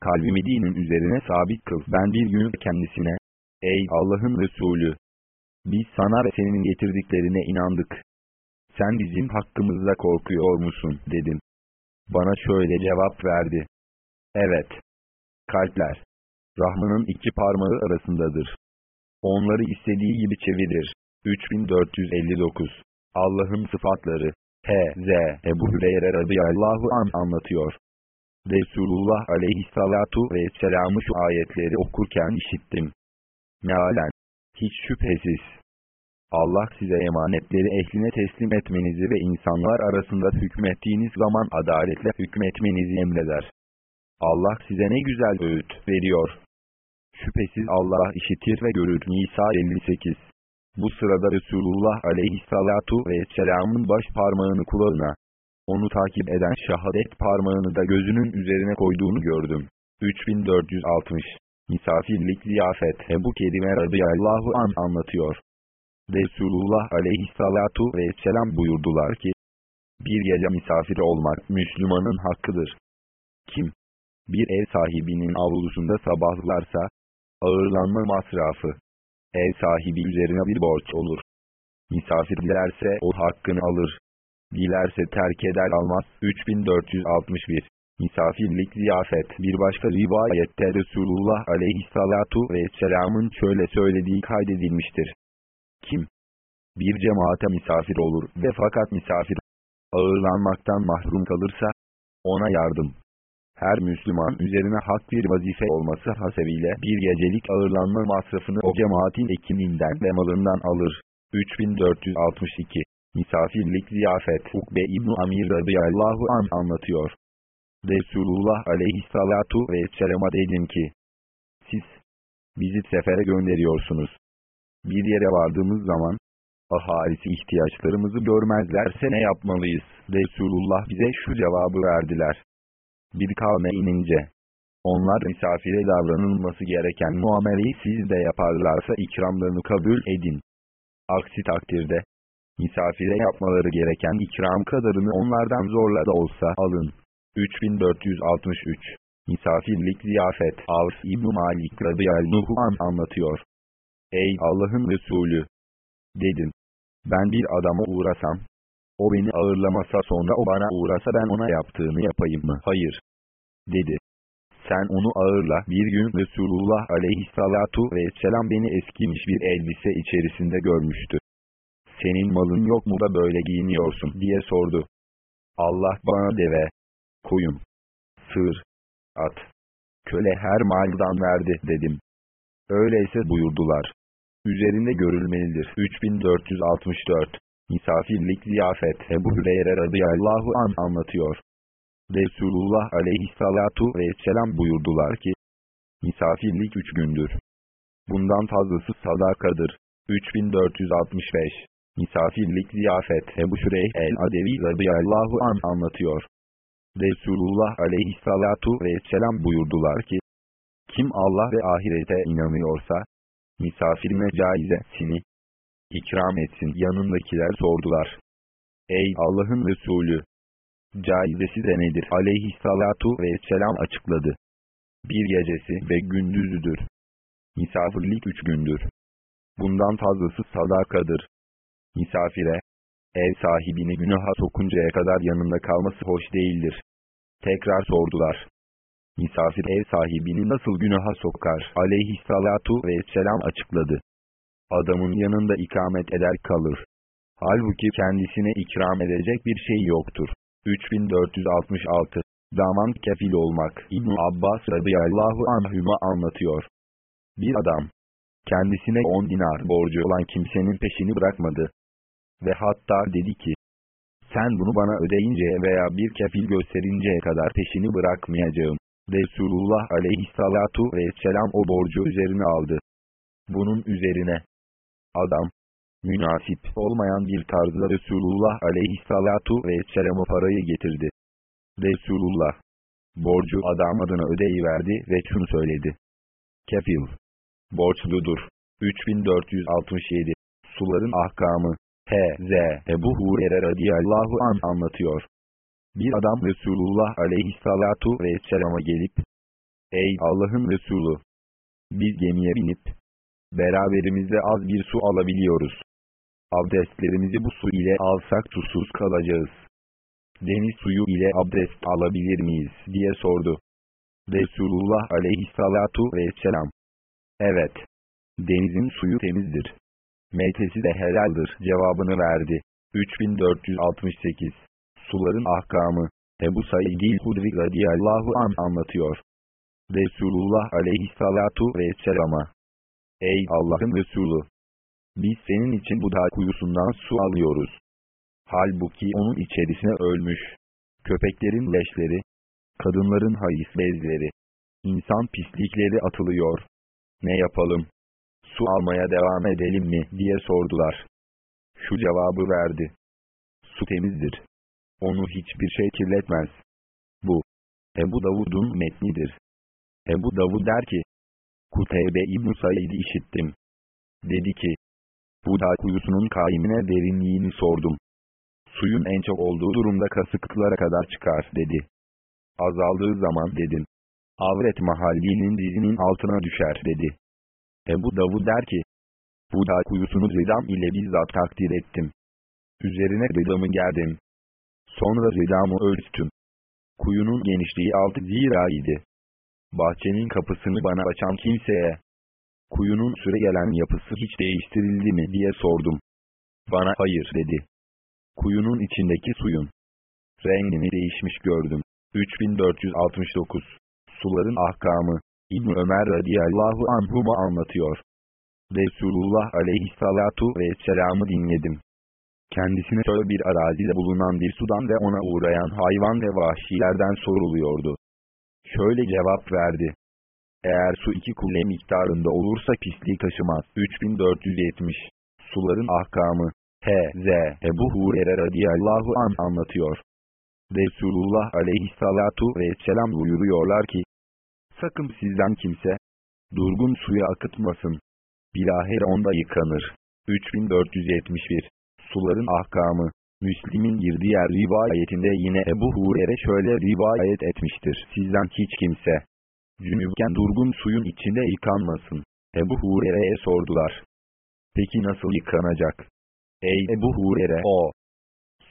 Kalbimi dinin üzerine sabit kıl. Ben bir gün kendisine, Ey Allah'ın Resulü! Biz sana ve senin getirdiklerine inandık. Sen bizim hakkımızda korkuyor musun dedim. Bana şöyle cevap verdi. Evet. Kalpler. Rahman'ın iki parmağı arasındadır. Onları istediği gibi çevirir. 3459 Allah'ın sıfatları H.Z. Ebu Hüreyre radıyallahu an anlatıyor. Resulullah aleyhissalatu vesselam'ı şu ayetleri okurken işittim. Mealen, hiç şüphesiz. Allah size emanetleri ehline teslim etmenizi ve insanlar arasında hükmettiğiniz zaman adaletle hükmetmenizi emreder. Allah size ne güzel öğüt veriyor. Şüphesiz Allah işitir ve görür. Nisa 58 Bu sırada Resulullah aleyhissalatu vesselamın baş parmağını kulağına, onu takip eden şahadet parmağını da gözünün üzerine koyduğunu gördüm. 3460 Misafirlik ziyafet Ebu Kerime radıyallahu an anlatıyor. Resulullah aleyhissalatu vesselam buyurdular ki, bir gece misafir olmak Müslümanın hakkıdır. Kim, bir ev sahibinin avlusunda sabahlarsa, ağırlanma masrafı, ev sahibi üzerine bir borç olur. Misafir dilerse o hakkını alır. Dilerse terk eder almaz. 3461 Misafirlik ziyafet Bir başka rivayette Resulullah aleyhissalatu vesselamın şöyle söylediği kaydedilmiştir. Kim? Bir cemaate misafir olur ve fakat misafir ağırlanmaktan mahrum kalırsa, ona yardım. Her Müslüman üzerine hak bir vazife olması hasebiyle bir gecelik ağırlanma masrafını o cemaatin ekiminden ve malından alır. 3462 Misafirlik ziyafet Ukbe İbn Amir radıyallahu an anlatıyor. Resulullah aleyhissalatu vesselama dedim ki, siz bizi sefere gönderiyorsunuz. Bir yere vardığımız zaman, ahalisi ihtiyaçlarımızı görmezlerse ne yapmalıyız? Resulullah bize şu cevabı verdiler. Bir kavme inince, onlar misafire davranılması gereken muameleyi siz de yaparlarsa ikramlarını kabul edin. Aksi takdirde, misafire yapmaları gereken ikram kadarını onlardan zorla da olsa alın. 3463 Misafirlik ziyafet Avs İbn Malik radıyallahu an anlatıyor. Ey Allah'ın Resulü! Dedim. Ben bir adama uğrasam, o beni ağırlamasa sonra o bana uğrasa ben ona yaptığını yapayım mı? Hayır. Dedi. Sen onu ağırla. Bir gün Resulullah aleyhissalatu vesselam beni eskimiş bir elbise içerisinde görmüştü. Senin malın yok mu da böyle giyiniyorsun diye sordu. Allah bana deve, koyun, sığır, at, köle her maldan verdi dedim. Öyleyse buyurdular. Üzerinde görülmelidir. 3464 Misafirlik ziyafet Ebu Hüreyre radıyallahu an anlatıyor. Resulullah aleyhissalatu vesselam buyurdular ki, misafirlik üç gündür. Bundan fazlası sadakadır. 3465 Misafirlik ziyafet Ebu Şüreyh el-Adevi radıyallahu an anlatıyor. Resulullah aleyhissalatu vesselam buyurdular ki, kim Allah ve ahirete inanıyorsa, misafirine caizesini ikram etsin. Yanındakiler sordular. Ey Allah'ın Resulü! Caizesi de nedir? Aleyhissalatu vesselam açıkladı. Bir gecesi ve gündüzüdür. Misafirlik üç gündür. Bundan fazlası sadakadır. Misafire, ev sahibini günaha sokuncaya kadar yanında kalması hoş değildir. Tekrar sordular. Misafir ev sahibini nasıl günaha sokar? Aleyhissalatu vesselam açıkladı. Adamın yanında ikamet eder kalır. Halbuki kendisine ikram edecek bir şey yoktur. 3466 Daman kefil olmak İbn Abbas radıyallahu anhüma anlatıyor. Bir adam, kendisine 10 dinar borcu olan kimsenin peşini bırakmadı. Ve hatta dedi ki, sen bunu bana ödeyinceye veya bir kefil gösterinceye kadar peşini bırakmayacağım. Resulullah aleyhissalatu vesselam o borcu üzerine aldı. Bunun üzerine, adam, münasip olmayan bir tarzda Resulullah aleyhissalatu vesselam'a parayı getirdi. Resulullah, borcu adam adına ödeyiverdi ve şunu söyledi. Kefil, borçludur. 3467 Suların ahkamı H.Z. Ebu Hurer'e radiyallahu an anlatıyor. Bir adam Resulullah aleyhissalatu vesselama gelip, Ey Allah'ın Resulü! Biz gemiye binip, beraberimizde az bir su alabiliyoruz. Abdestlerimizi bu su ile alsak susuz kalacağız. Deniz suyu ile abdest alabilir miyiz diye sordu. Resulullah aleyhissalatu vesselam. Evet. Denizin suyu temizdir. Meytesi de helaldir cevabını verdi. 3468 Suların ahkamı Ebu Said-i Hudri radiyallahu an anlatıyor. Resulullah aleyhissalatu vesselama Ey Allah'ın Resulü! Biz senin için bu dağ kuyusundan su alıyoruz. Halbuki onun içerisine ölmüş. Köpeklerin leşleri, kadınların hayız bezleri, insan pislikleri atılıyor. Ne yapalım? Su almaya devam edelim mi diye sordular. Şu cevabı verdi. Su temizdir. Onu hiçbir şey kirletmez. Bu, Ebu Davud'un metnidir. Ebu Davud der ki, Kuteybe İbn-i Said'i işittim. Dedi ki, bu dağ kuyusunun kaimine derinliğini sordum. Suyun en çok olduğu durumda kasıklara kadar çıkar dedi. Azaldığı zaman dedim. Avret mahallinin dizinin altına düşer dedi. Ebu Davud der ki, bu dağ kuyusunu ridam ile bizzat takdir ettim. Üzerine ridamı gerdim. Sonra ridamı ölçtüm. Kuyunun genişliği altı zira idi. Bahçenin kapısını bana açan kimseye, kuyunun süre gelen yapısı hiç değiştirildi mi diye sordum. Bana hayır dedi. Kuyunun içindeki suyun rengini değişmiş gördüm. 3469 Suların ahkamı İbn Ömer radıyallahu anhuma anlatıyor. Resulullah aleyhissalatu vesselam'ı dinledim. Kendisine şöyle bir arazide bulunan bir sudan ve ona uğrayan hayvan ve vahşilerden soruluyordu. Şöyle cevap verdi. Eğer su iki kule miktarında olursa pisliği taşımaz. 3470 Suların ahkamı H.Z. Ebu Hurer'e radiyallahu an anlatıyor. Resulullah aleyhissalatu vesselam buyuruyorlar ki, Sakın sizden kimse, durgun suya akıtmasın. Bilahir onda yıkanır. 3471 Suların ahkamı Müslim'in bir diğer rivayetinde yine Ebu Hurer'e şöyle rivayet etmiştir. Sizden hiç kimse, cünübken durgun suyun içinde yıkanmasın. Ebu Hurere'ye sordular. Peki nasıl yıkanacak? Ey Ebu Hurere o,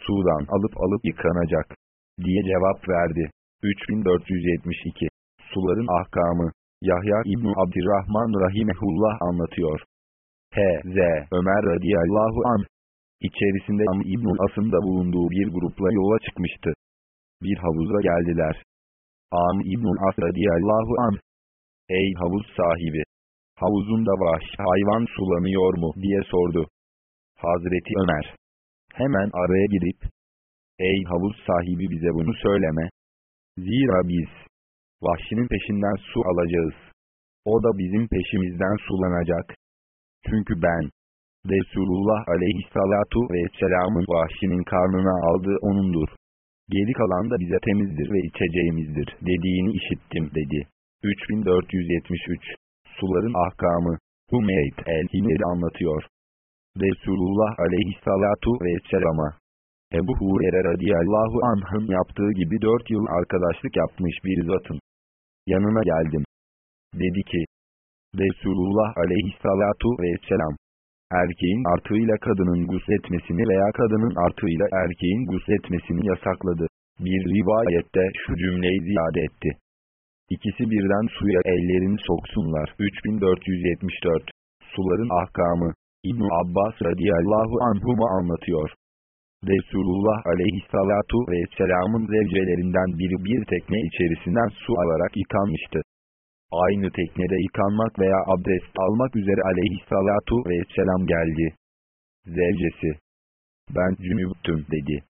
sudan alıp alıp yıkanacak, diye cevap verdi. 3472 Suların ahkamı Yahya İbni Abdirrahman Rahimehullah anlatıyor. H.Z. Ömer radiyallahu anh İçerisinde Am İbnül As'ın da bulunduğu bir grupla yola çıkmıştı. Bir havuza geldiler. Am İbnül As radiyallahu anh. Ey havuz sahibi! Havuzunda vahşi hayvan sulanıyor mu diye sordu. Hazreti Ömer. Hemen araya girip, Ey havuz sahibi bize bunu söyleme. Zira biz, vahşinin peşinden su alacağız. O da bizim peşimizden sulanacak. Çünkü ben, Resulullah aleyhissalatu vesselamın vahşinin karnına aldığı onundur. Geri kalan da bize temizdir ve içeceğimizdir dediğini işittim dedi. 3473 Suların ahkamı Hümeyd el-Himeri anlatıyor. Resulullah aleyhissalatu vesselama Ebu Hurer'e radiyallahu anh'ın yaptığı gibi dört yıl arkadaşlık yapmış bir zatın yanına geldim. Dedi ki, Resulullah aleyhissalatu vesselam, erkeğin artığıyla kadının gusletmesini veya kadının artığıyla erkeğin gusletmesini yasakladı. Bir rivayette şu cümleyi ziyade etti. İkisi birden suya ellerini soksunlar. 3474 Suların ahkamı ibn Abbas radiyallahu anhuma anlatıyor. Resulullah aleyhissalatu vesselamın zevcelerinden biri bir tekne içerisinden su alarak yıkanmıştı. Aynı teknede yıkanmak veya abdest almak üzere aleyhissalatu vesselam geldi. Zevcesi, ben cünüptüm dedi.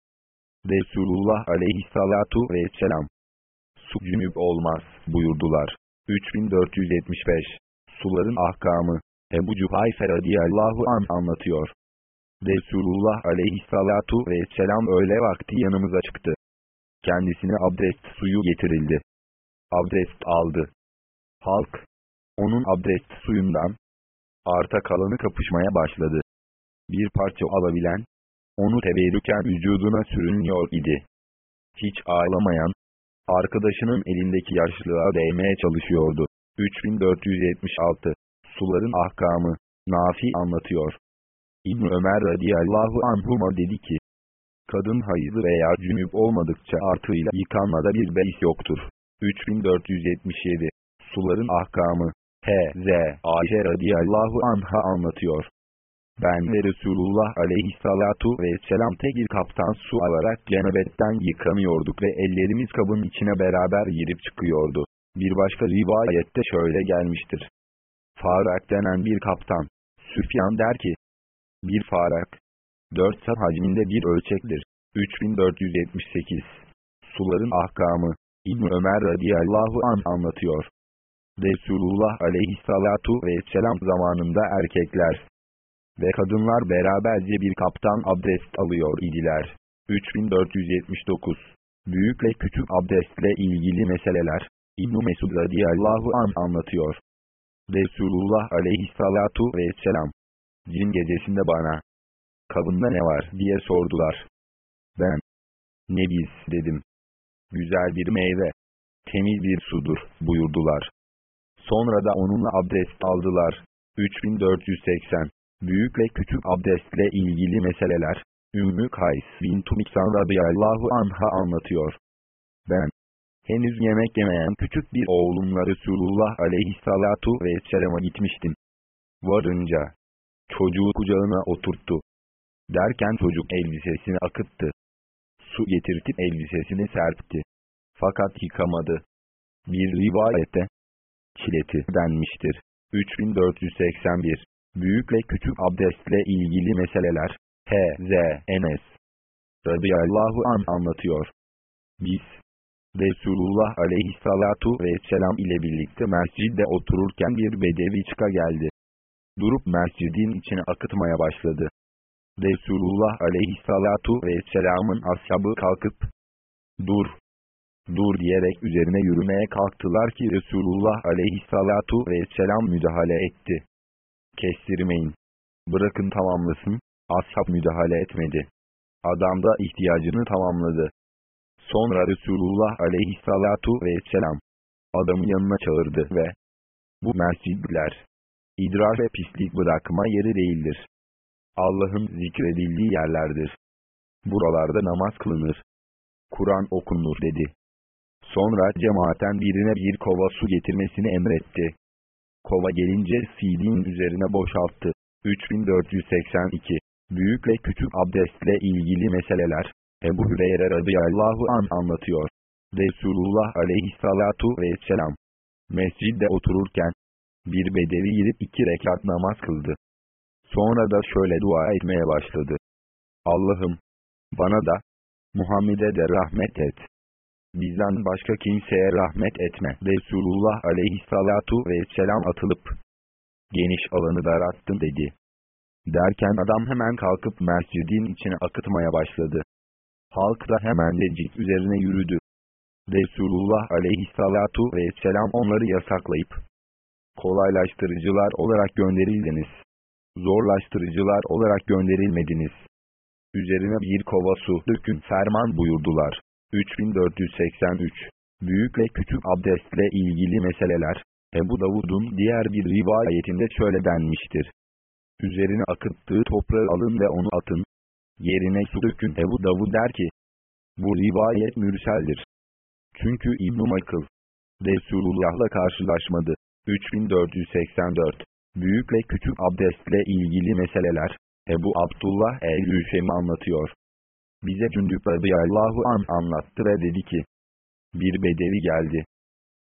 Resulullah aleyhissalatu vesselam, su cünüp olmaz buyurdular. 3475 Suların ahkamı Ebu Cühayfe radiyallahu an anlatıyor. Resulullah aleyhissalatu vesselam öğle vakti yanımıza çıktı. Kendisine abdest suyu getirildi. Abdest aldı. Halk, onun abdest suyundan, arta kalanı kapışmaya başladı. Bir parça alabilen, onu teberrüken vücuduna sürünüyor idi. Hiç ağlamayan, arkadaşının elindeki yaşlılığa değmeye çalışıyordu. 3476 Suların ahkamı, Nafi anlatıyor. İbn Ömer radiyallahu anhuma dedi ki, kadın hayızı veya cünüp olmadıkça artıyla yıkanmada bir beis yoktur. 3477 Suların ahkamı H.Z. Ayşe radiyallahu anha anlatıyor. Ben ve Resulullah aleyhissalatu vesselam tek bir kaptan su alarak cenabetten yıkanıyorduk ve ellerimiz kabın içine beraber girip çıkıyordu. Bir başka rivayette şöyle gelmiştir. Farak denen bir kaptan. Süfyan der ki, bir farak, dört sat hacminde bir ölçektir. 3478 Suların ahkamı İbn Ömer radiyallahu an anlatıyor. Resulullah aleyhissalatu vesselam zamanında erkekler ve kadınlar beraberce bir kaptan abdest alıyor idiler. 3479 Büyük ve küçük abdestle ilgili meseleler İbn Mesud radiyallahu an anlatıyor. Resulullah aleyhissalatu vesselam cin gecesinde bana kabında ne var diye sordular. Ben nebiz dedim. Güzel bir meyve, temiz bir sudur buyurdular. Sonra da onunla abdest aldılar. 3480 Büyük ve küçük abdestle ilgili meseleler Ümmü Kays bin Tumiksan radıyallahu anha anlatıyor. Ben, henüz yemek yemeyen küçük bir oğlumla Resulullah aleyhissalatu vesselama gitmiştim. Varınca, çocuğu kucağına oturttu. Derken çocuk elbisesini akıttı. Su getirtip elbisesini serpti. Fakat yıkamadı. Bir rivayette, çileti denmiştir. 3481 Büyük ve küçük abdestle ilgili meseleler H.Z. Enes radıyallahu an anlatıyor. Biz, Resulullah aleyhissalatu vesselam ile birlikte mescidde otururken bir bedevi çıka geldi. Durup mescidin içine akıtmaya başladı. Resulullah aleyhissalatu vesselamın ashabı kalkıp, dur, dur diyerek üzerine yürümeye kalktılar ki Resulullah aleyhissalatu vesselam müdahale etti. Kestirmeyin. Bırakın tamamlasın. Ashab müdahale etmedi. Adam da ihtiyacını tamamladı. Sonra Resulullah aleyhissalatu vesselam adamı yanına çağırdı ve bu mescidler idrar ve pislik bırakma yeri değildir. Allah'ın zikredildiği yerlerdir. Buralarda namaz kılınır. Kur'an okunur dedi. Sonra cemaaten birine bir kova su getirmesini emretti. Kova gelince sidin üzerine boşalttı. 3482 Büyük ve küçük abdestle ilgili meseleler Ebu Hüreyre radıyallahu an anlatıyor. Resulullah aleyhissalatu vesselam mescidde otururken bir bedevi girip iki rekat namaz kıldı. Sonra da şöyle dua etmeye başladı. Allah'ım bana da Muhammed'e de rahmet et. Bizden başka kimseye rahmet etme. Resulullah aleyhissalatu vesselam atılıp, geniş alanı daralttın dedi. Derken adam hemen kalkıp mescidin içine akıtmaya başladı. Halk da hemen de üzerine yürüdü. Resulullah aleyhissalatu vesselam onları yasaklayıp, kolaylaştırıcılar olarak gönderildiniz. Zorlaştırıcılar olarak gönderilmediniz. Üzerine bir kova su dökün ferman buyurdular. 3483 Büyük ve küçük abdestle ilgili meseleler, Ebu Davud'un diğer bir rivayetinde şöyle denmiştir. Üzerine akıttığı toprağı alın ve onu atın. Yerine su dökün Ebu Davud der ki, bu rivayet mürseldir. Çünkü İbn-i Makıl, Resulullah'la karşılaşmadı. 3484 Büyük ve küçük abdestle ilgili meseleler, Ebu Abdullah el-Rüşem'i anlatıyor. Bize Cündük radıyallahu an anlattı ve dedi ki, bir bedevi geldi.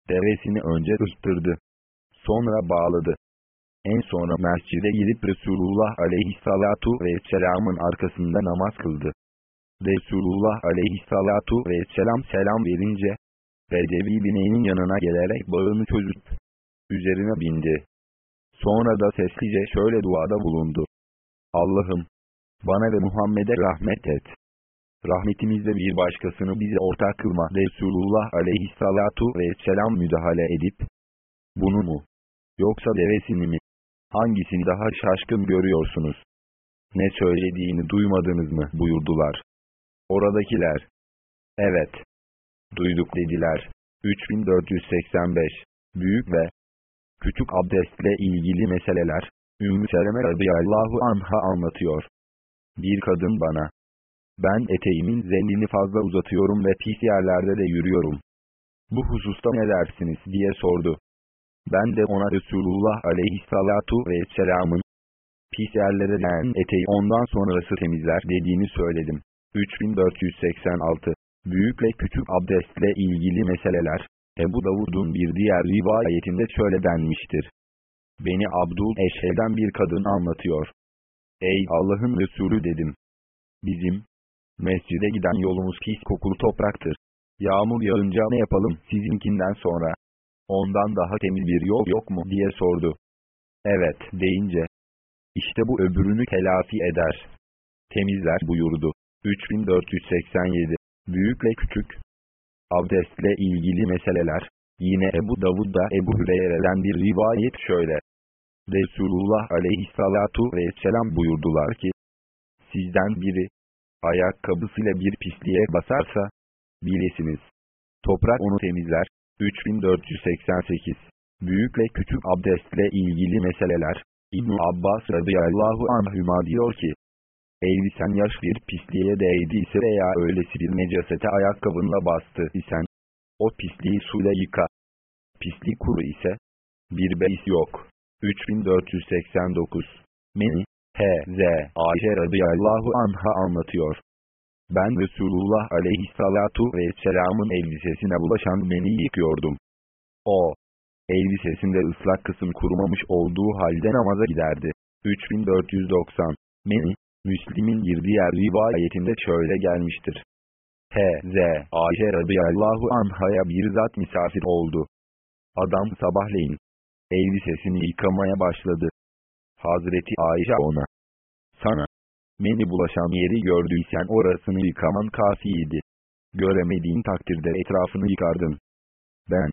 Devesini önce ıhtırdı. Sonra bağladı. En sonra mescide girip Resulullah aleyhissalatu vesselamın arkasında namaz kıldı. Resulullah aleyhissalatu vesselam selam verince, Bedevi bineğinin yanına gelerek bağını çözüp, üzerine bindi. Sonra da seslice şöyle duada bulundu. Allah'ım, bana ve Muhammed'e rahmet et. Rahmetimizde bir başkasını bize ortak kılma. Resulullah aleyhissalatu vesselam müdahale edip, bunu mu? Yoksa devesini mi? Hangisini daha şaşkın görüyorsunuz? Ne söylediğini duymadınız mı buyurdular. Oradakiler, evet, duyduk dediler. 3485 Büyük ve Küçük abdestle ilgili meseleler, Ümmü Seleme radıyallahu anha anlatıyor. Bir kadın bana, ben eteğimin zengini fazla uzatıyorum ve pis yerlerde de yürüyorum. Bu hususta ne dersiniz diye sordu. Ben de ona Resulullah aleyhissalatu vesselamın, pis yerlere değen eteği ondan sonrası temizler dediğini söyledim. 3486 Büyük ve küçük abdestle ilgili meseleler, Ebu Davud'un bir diğer rivayetinde şöyle denmiştir. Beni Abdul Eşhe'den bir kadın anlatıyor. Ey Allah'ın Resulü dedim. Bizim, mescide giden yolumuz pis kokulu topraktır. Yağmur yağınca ne yapalım sizinkinden sonra? Ondan daha temiz bir yol yok mu diye sordu. Evet deyince, işte bu öbürünü telafi eder. Temizler buyurdu. 3487 Büyük ve küçük, Abdestle ilgili meseleler, yine Ebu Davud'da Ebu Hüreyre'den bir rivayet şöyle. Resulullah aleyhissalatu vesselam buyurdular ki, sizden biri, ayakkabısıyla bir pisliğe basarsa, bilesiniz. Toprak onu temizler. 3488 Büyük ve küçük abdestle ilgili meseleler, İbn Abbas radıyallahu anhüma diyor ki, Elbisen yaş bir pisliğe değdiyse veya öylesi bir necasete ayakkabınla bastı isen, o pisliği suyla yıka. Pislik kuru ise, bir beis yok. 3489 Meni, H.Z. Ayşe radıyallahu anha anlatıyor. Ben Resulullah aleyhissalatu vesselamın elbisesine bulaşan meni yıkıyordum. O, elbisesinde ıslak kısım kurumamış olduğu halde namaza giderdi. 3490 Meni, Müslim'in bir diğer rivayetinde şöyle gelmiştir. H.Z. Ayşe radıyallahu anhaya bir zat misafir oldu. Adam sabahleyin elbisesini yıkamaya başladı. Hazreti Ayşe ona, sana, meni bulaşan yeri gördüysen orasını yıkaman kafiydi. Göremediğin takdirde etrafını yıkardın. Ben,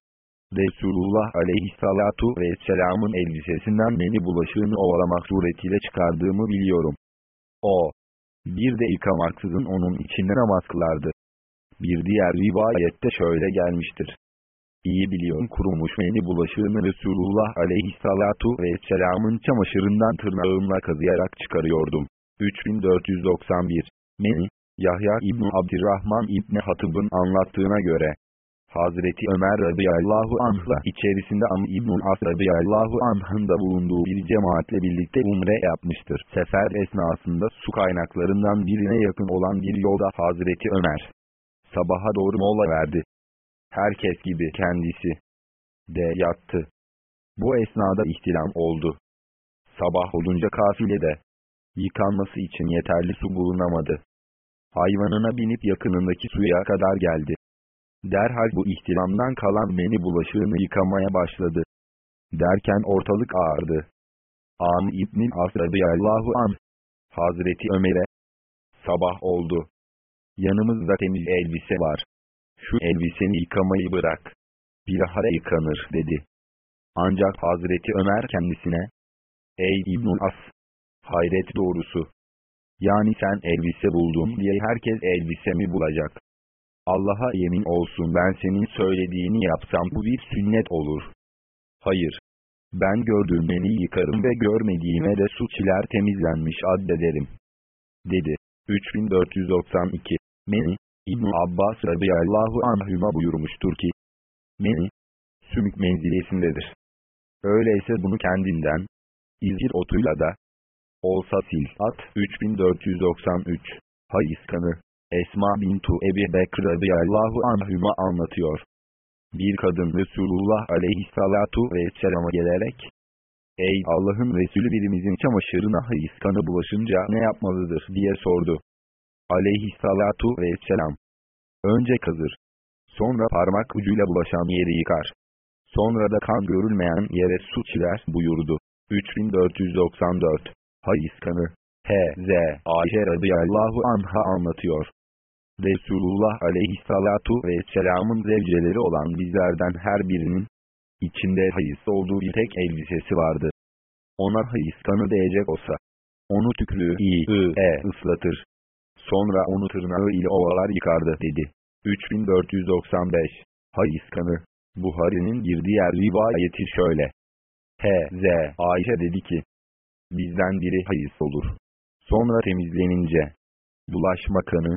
Resulullah aleyhissalatu vesselamın elbisesinden meni bulaşığını ovalamak suretiyle çıkardığımı biliyorum. O, bir de yıkamaksızın onun içinde namaz kılardı. Bir diğer rivayette şöyle gelmiştir. İyi biliyorum kurumuş meni bulaşığını Resulullah aleyhissalatu vesselamın çamaşırından tırnağımla kazıyarak çıkarıyordum. 3491 Meni, Yahya İbni Abdirrahman İbni Hatıb'ın anlattığına göre, Hazreti Ömer radıyallahu anh'la içerisinde Am İbn-i As radıyallahu anh'ın da bulunduğu bir cemaatle birlikte umre yapmıştır. Sefer esnasında su kaynaklarından birine yakın olan bir yolda Hazreti Ömer sabaha doğru mola verdi. Herkes gibi kendisi de yattı. Bu esnada ihtilam oldu. Sabah olunca kafilede yıkanması için yeterli su bulunamadı. Hayvanına binip yakınındaki suya kadar geldi. Derhal bu ihtiramdan kalan meni bulaşığını yıkamaya başladı. Derken ortalık ağırdı. Am İbn-i As radıyallahu an. Hazreti Ömer'e. Sabah oldu. Yanımızda temiz elbise var. Şu elbiseni yıkamayı bırak. Bilahare yıkanır dedi. Ancak Hazreti Ömer kendisine. Ey İbn As! Hayret doğrusu. Yani sen elbise buldun diye herkes elbisemi bulacak. Allah'a yemin olsun ben senin söylediğini yapsam bu bir sünnet olur. Hayır. Ben gördüğümeni yıkarım ve görmediğime de su çiler temizlenmiş addederim. Dedi. 3492 Meni, İbn Abbas radıyallahu anhüma buyurmuştur ki, Meni, sümük menzilesindedir. Öyleyse bunu kendinden, izhir otuyla da, olsa sil at 3493 Hayis kanı Esma bintu Ebi Bekr radıyallahu anhüma anlatıyor. Bir kadın Resulullah aleyhissalatu vesselama gelerek, Ey Allah'ın Resulü birimizin çamaşırına hayis kanı bulaşınca ne yapmalıdır diye sordu. Aleyhissalatu vesselam. Önce kazır. Sonra parmak ucuyla bulaşan yeri yıkar. Sonra da kan görülmeyen yere su çiler buyurdu. 3494 Hayis kanı H.Z. Ayşe radıyallahu anha anlatıyor. Resulullah aleyhissalatu vesselamın zevceleri olan bizlerden her birinin içinde hayız olduğu bir tek elbisesi vardı. Ona hayız kanı değecek olsa, onu tükrüğü i, ı, e ıslatır. Sonra onu tırnağı ile ovalar yıkardı dedi. 3495 Hayız kanı Buhari'nin bir diğer rivayeti şöyle. H.Z. Ayşe dedi ki, bizden biri hayız olur. Sonra temizlenince, bulaşma kanı,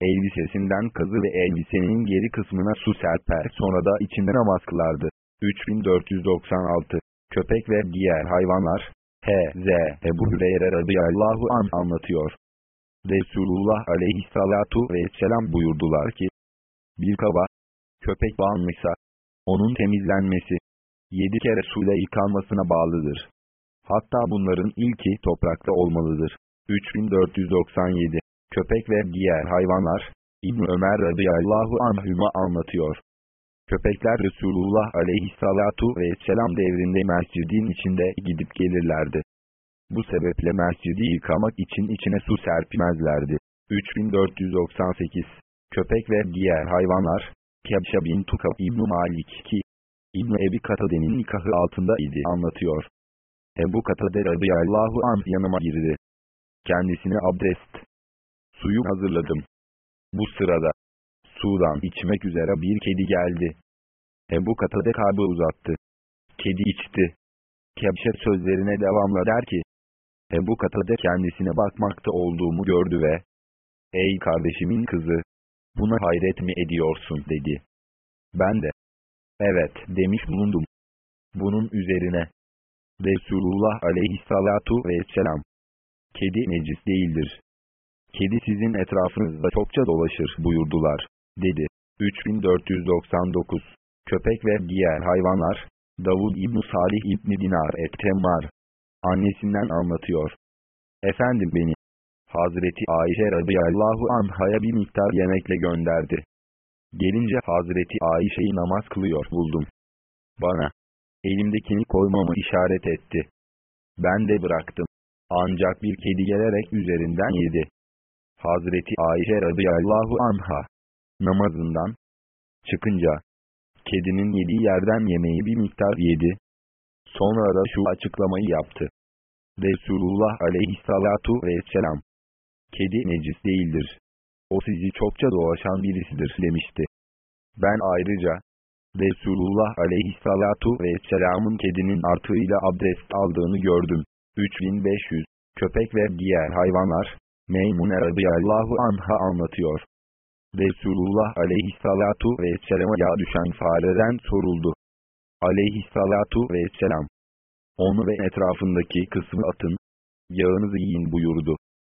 elbisesinden kazı ve elbisenin geri kısmına su serper sonra da içinde namaz kılardı. 3496 Köpek ve diğer hayvanlar H.Z. Ebu Hüreyre radıyallahu an anlatıyor. Resulullah aleyhissalatu vesselam buyurdular ki, bir kaba, köpek bağlanmışsa, onun temizlenmesi, yedi kere suyla yıkanmasına bağlıdır. Hatta bunların ilki toprakta olmalıdır. 3497 Köpek ve diğer hayvanlar İbn Ömer radıyallahu anhüma anlatıyor. Köpekler Resulullah aleyhissalatu vesselam devrinde mescidin içinde gidip gelirlerdi. Bu sebeple mescidi yıkamak için içine su serpmezlerdi. 3498 Köpek ve diğer hayvanlar Kebşa bin Tuka İbn Malik ki İbn Ebi Katade'nin nikahı altında idi anlatıyor. Ebu Katade radıyallahu anh yanıma girdi. Kendisine abdest. Suyu hazırladım. Bu sırada, sudan içmek üzere bir kedi geldi. Ebu Katade kalbi uzattı. Kedi içti. Kebşe sözlerine devamla der ki, Ebu Katade kendisine bakmakta olduğumu gördü ve, Ey kardeşimin kızı, buna hayret mi ediyorsun dedi. Ben de, evet demiş bulundum. Bunun üzerine, Resulullah aleyhissalatu vesselam. Kedi necis değildir. Kedi sizin etrafınızda çokça dolaşır buyurdular, dedi. 3499 Köpek ve diğer hayvanlar, Davud İbn Salih İbn Dinar et-Temmar, annesinden anlatıyor. Efendim beni, Hazreti Ayşe radıyallahu anhaya bir miktar yemekle gönderdi. Gelince Hazreti Ayşe'yi namaz kılıyor buldum. Bana, elimdekini koymamı işaret etti. Ben de bıraktım. Ancak bir kedi gelerek üzerinden yedi. Hazreti Ayşe radıyallahu anha namazından çıkınca kedinin yediği yerden yemeği bir miktar yedi. Sonra da şu açıklamayı yaptı. Resulullah aleyhissalatu vesselam Kedi necis değildir. O sizi çokça dolaşan birisidir demişti. Ben ayrıca Resulullah aleyhissalatu vesselamın kedinin artığıyla abdest aldığını gördüm. 3500 Köpek ve diğer hayvanlar Meymune radıyallahu anha anlatıyor. Resulullah aleyhissalatu vesselama yağ düşen fareden soruldu. Aleyhissalatu vesselam. Onu ve etrafındaki kısmı atın. Yağınızı yiyin buyurdu.